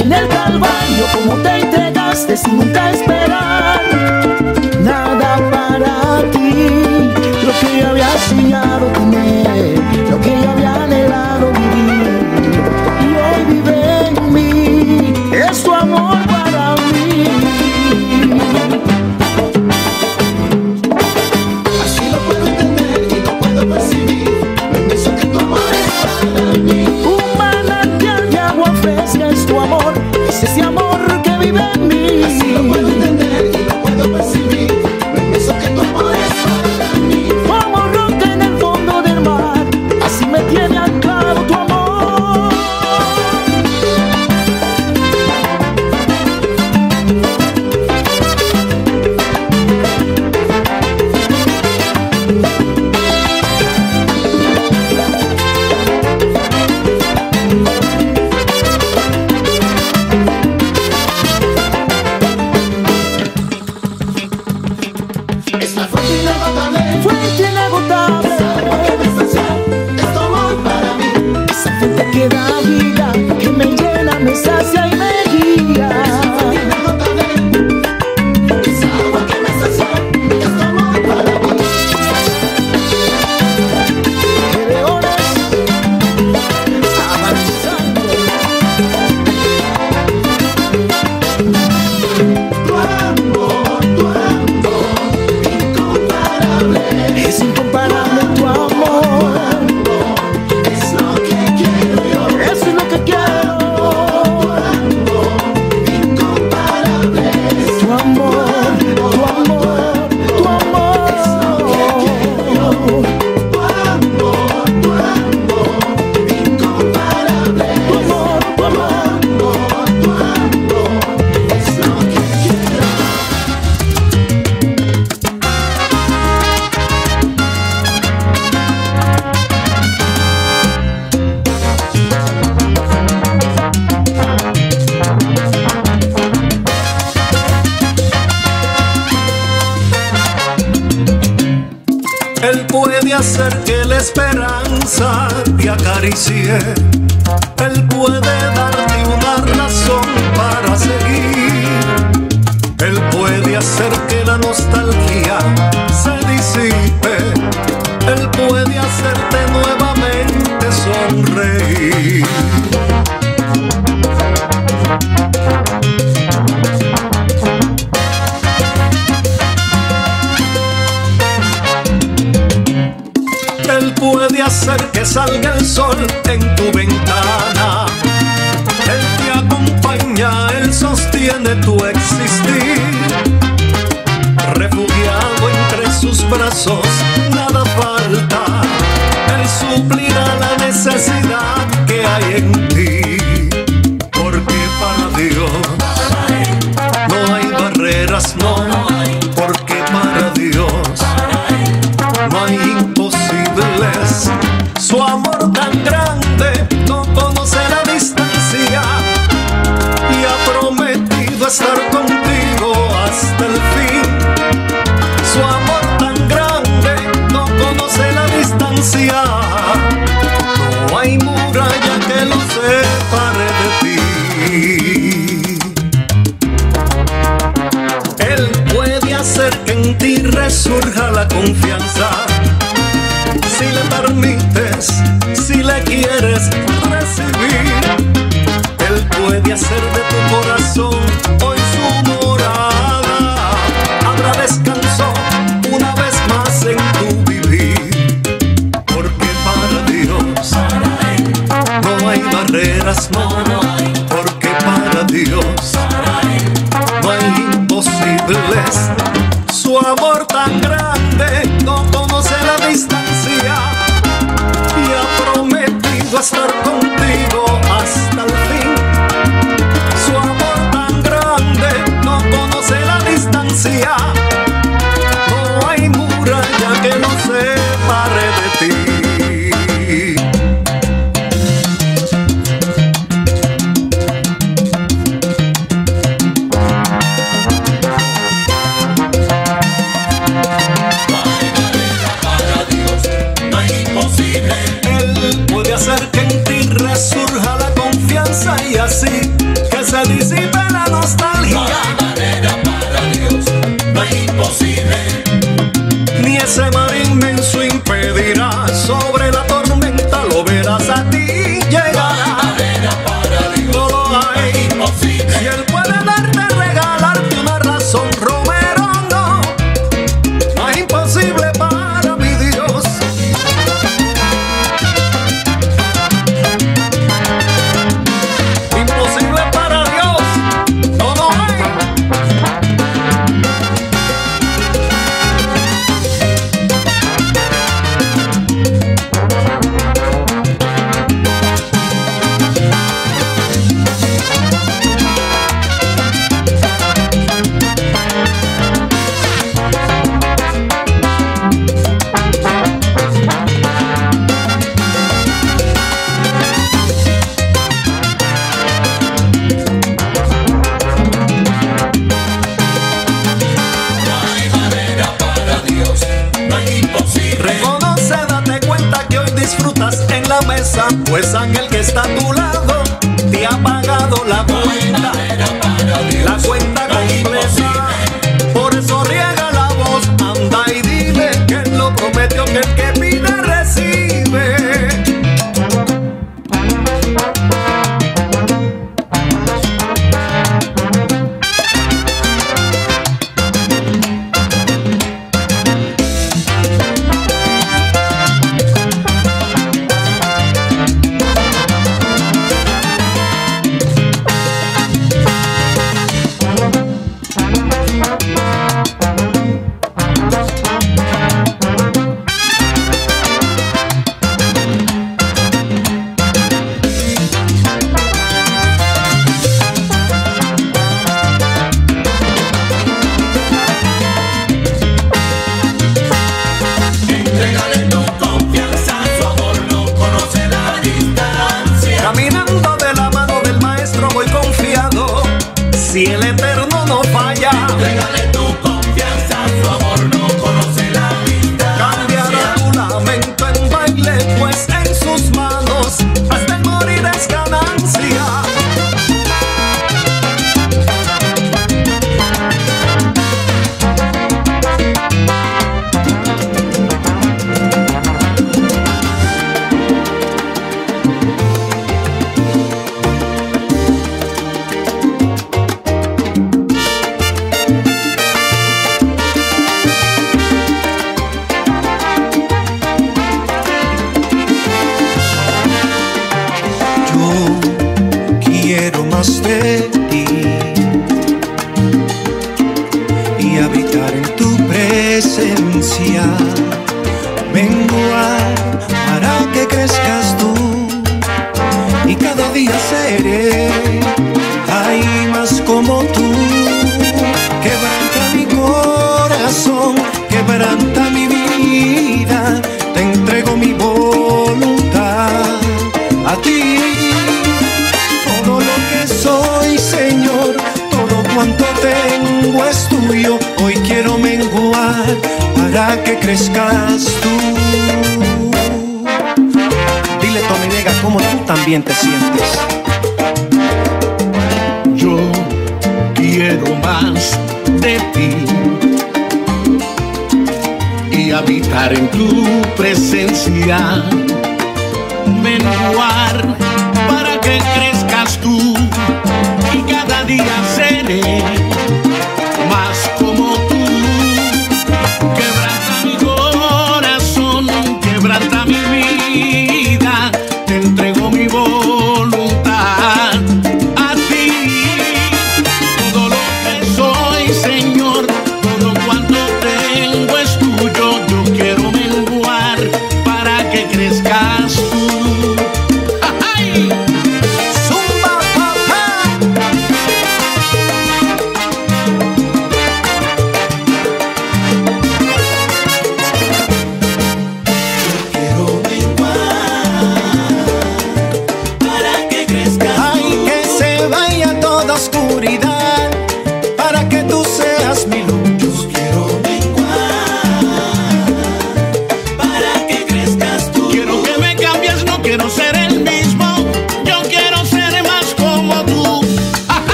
Viene el calvario como te entregaste sin nunca esperar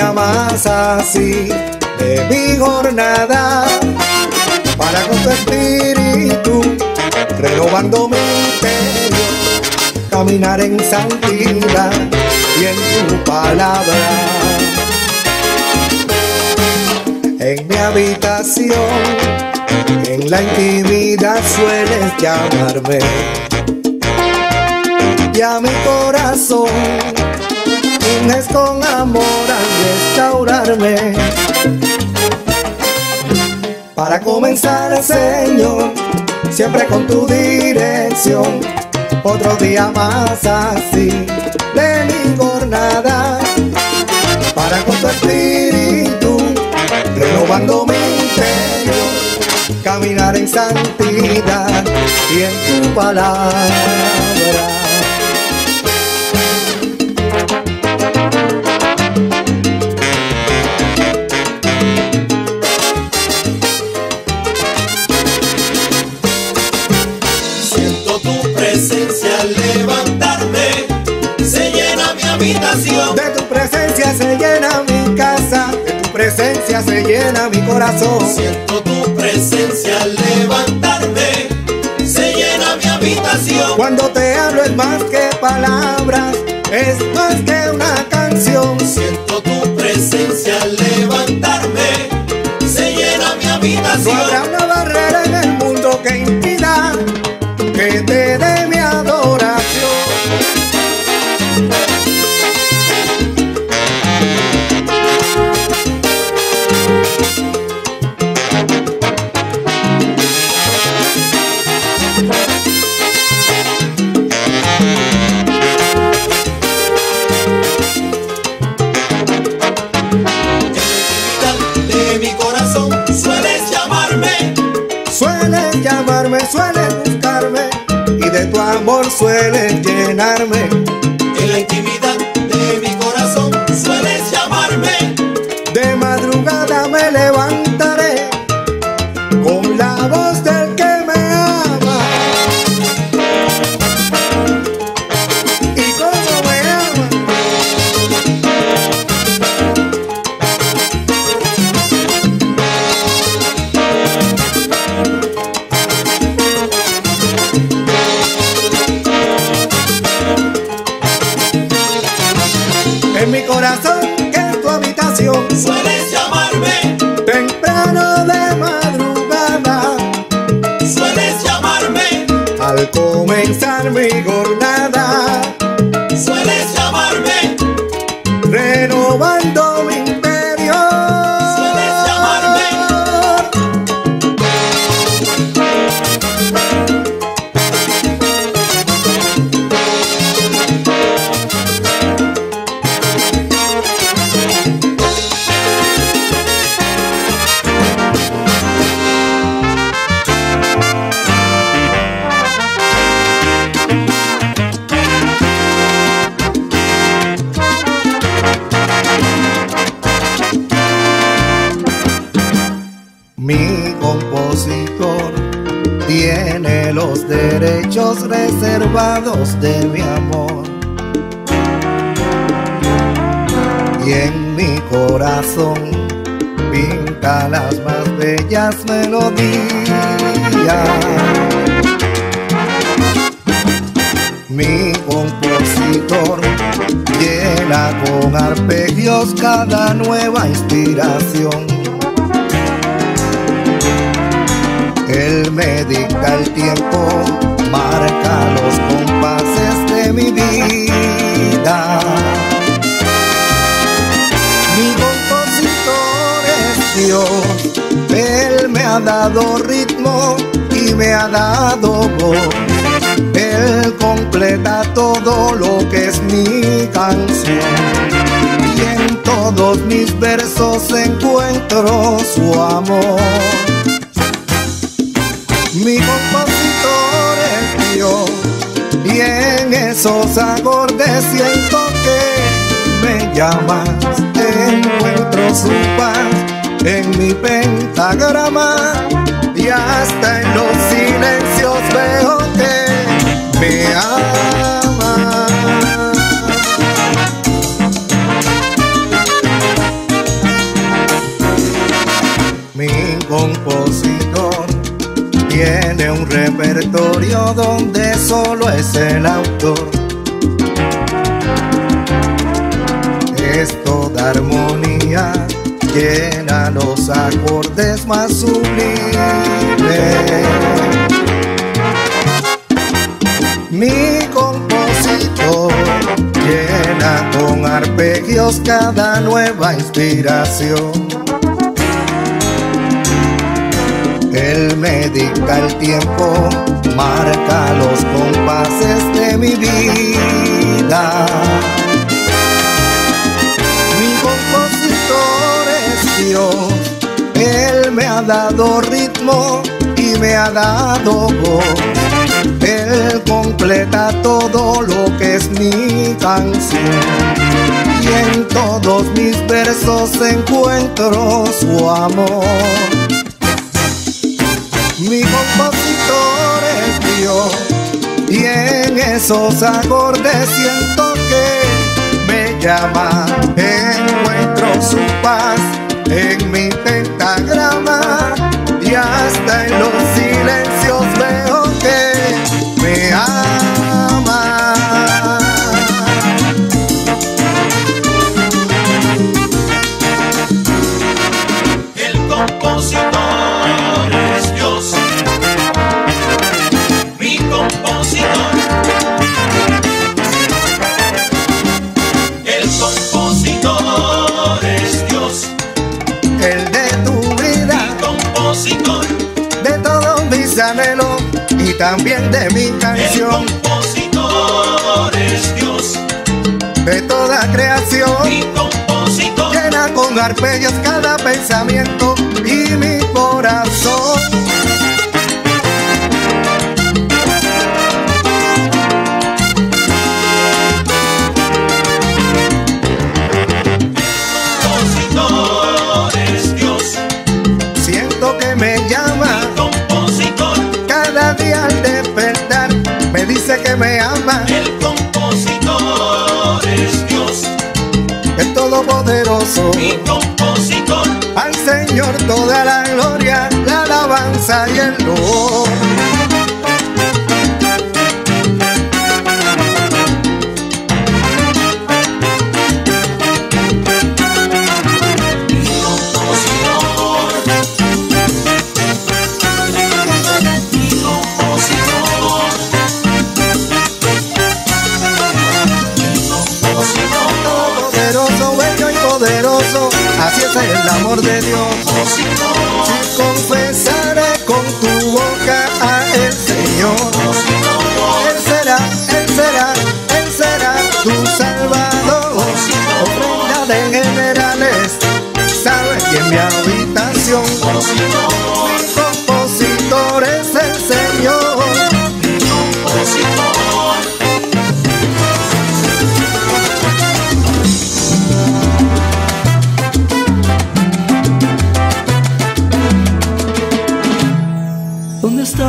día más así de mi jornada. Para con tu espíritu renovando mi interior. Caminar en santidad y en tu palabra. En mi habitación en la intimidad sueles llamarme. Y a mi corazón con amor a restaurarme. Para comenzar, Señor, siempre con tu dirección, otro día más así de mi jornada. Para con tu espíritu, renovando mi interior, caminar en santidad y en tu palabra. que llena mi corazón. Siento tu presencia al levantarme, se llena mi habitación. Cuando te hablo es más que palabras suele compositor es Dios. Mi compositor. El compositor es Dios. El de tu vida. Mi compositor. De todos mis anhelos y también de mi canción. El compositor es Dios. De toda creación. Mi compositor. Llena con arpellos cada pensamiento corazón. Compositores, Dios. Siento que me llama. Mi compositor. Cada día al despertar me dice que me ama. El compositor es Dios. El todopoderoso. Mi compositor Señor toda la gloria, la alabanza y el. Mexico.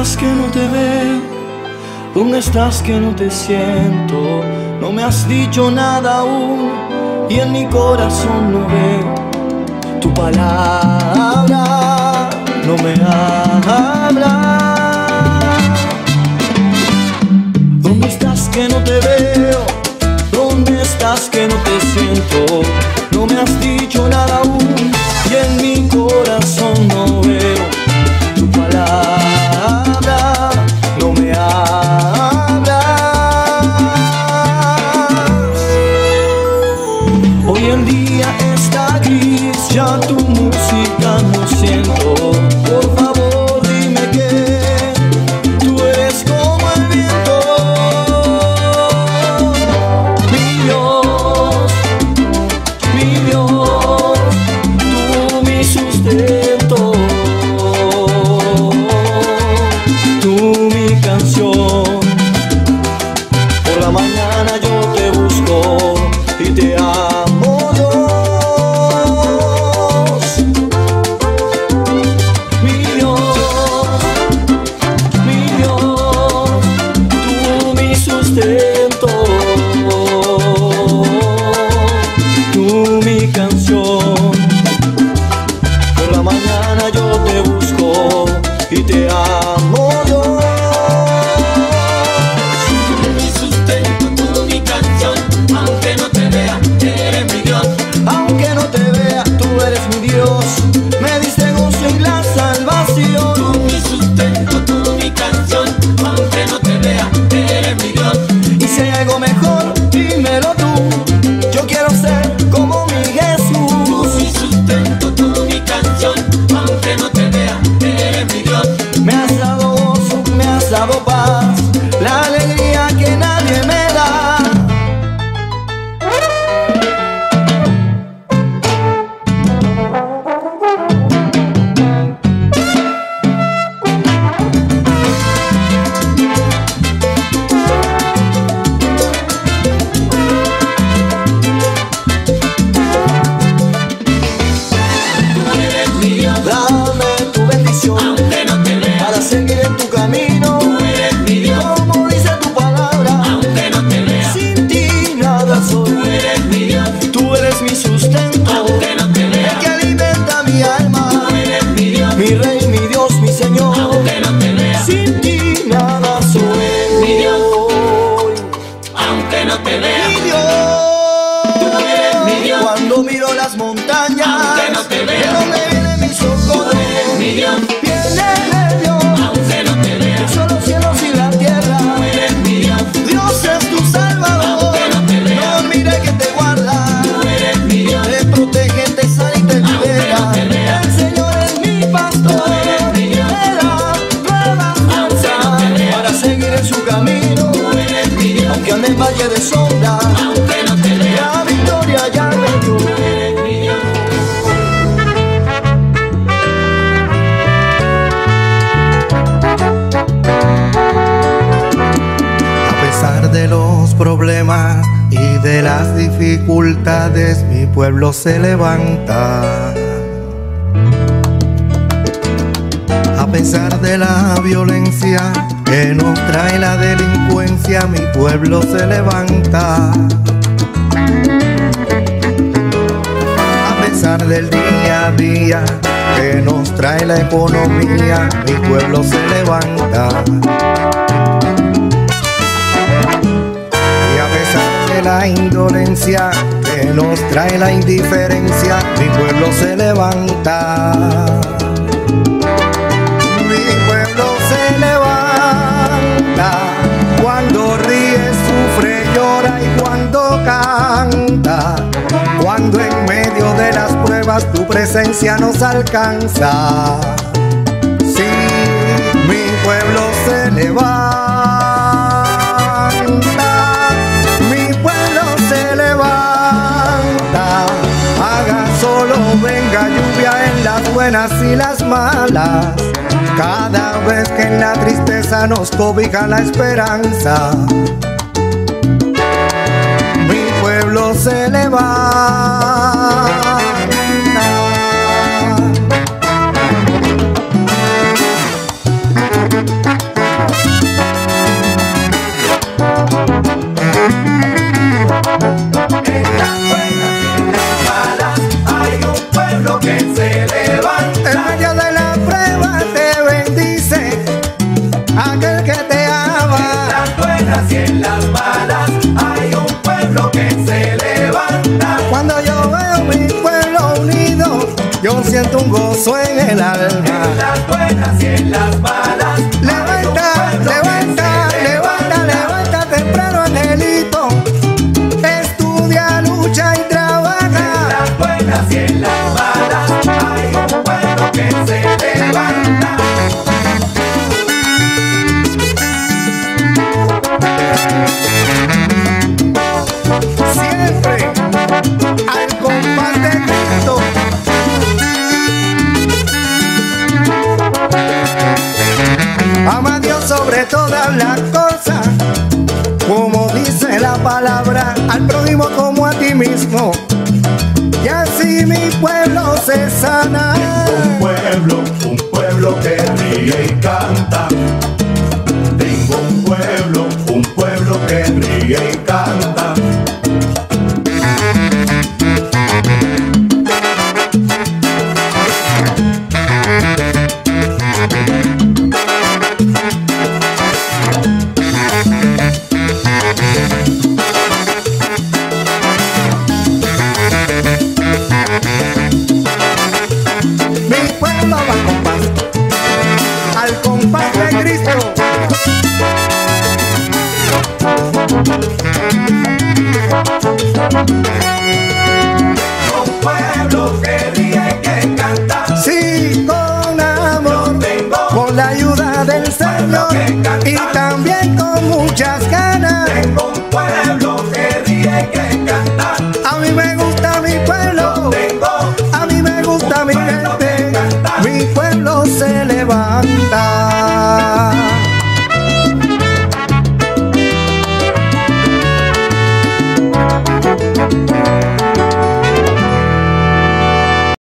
estás que no te veo? ¿Dónde estás que no te siento? No me has dicho nada aún y en mi corazón no veo tu palabra. No me habla. ¿Dónde estás que no te veo? ¿Dónde estás que no te siento? No me has dicho se levanta. A pesar de la violencia que nos trae la delincuencia, mi pueblo se levanta. A pesar del día a día que nos trae la economía, mi pueblo se levanta. Y a pesar de la indolencia nos trae la indiferencia, mi pueblo se levanta. Mi pueblo se levanta cuando ríe, sufre, llora y cuando canta. Cuando en medio de las pruebas tu presencia nos alcanza. Sí, mi pueblo se levanta. buenas y las malas. Cada vez que en la tristeza nos cobija la esperanza. Mi pueblo se levanta. siento un gozo en el alma. En las buenas y en las malas. todas las cosas, como dice la palabra, al prójimo como a ti mismo. Y así mi pueblo se sana. Un pueblo, un pueblo que ríe y canta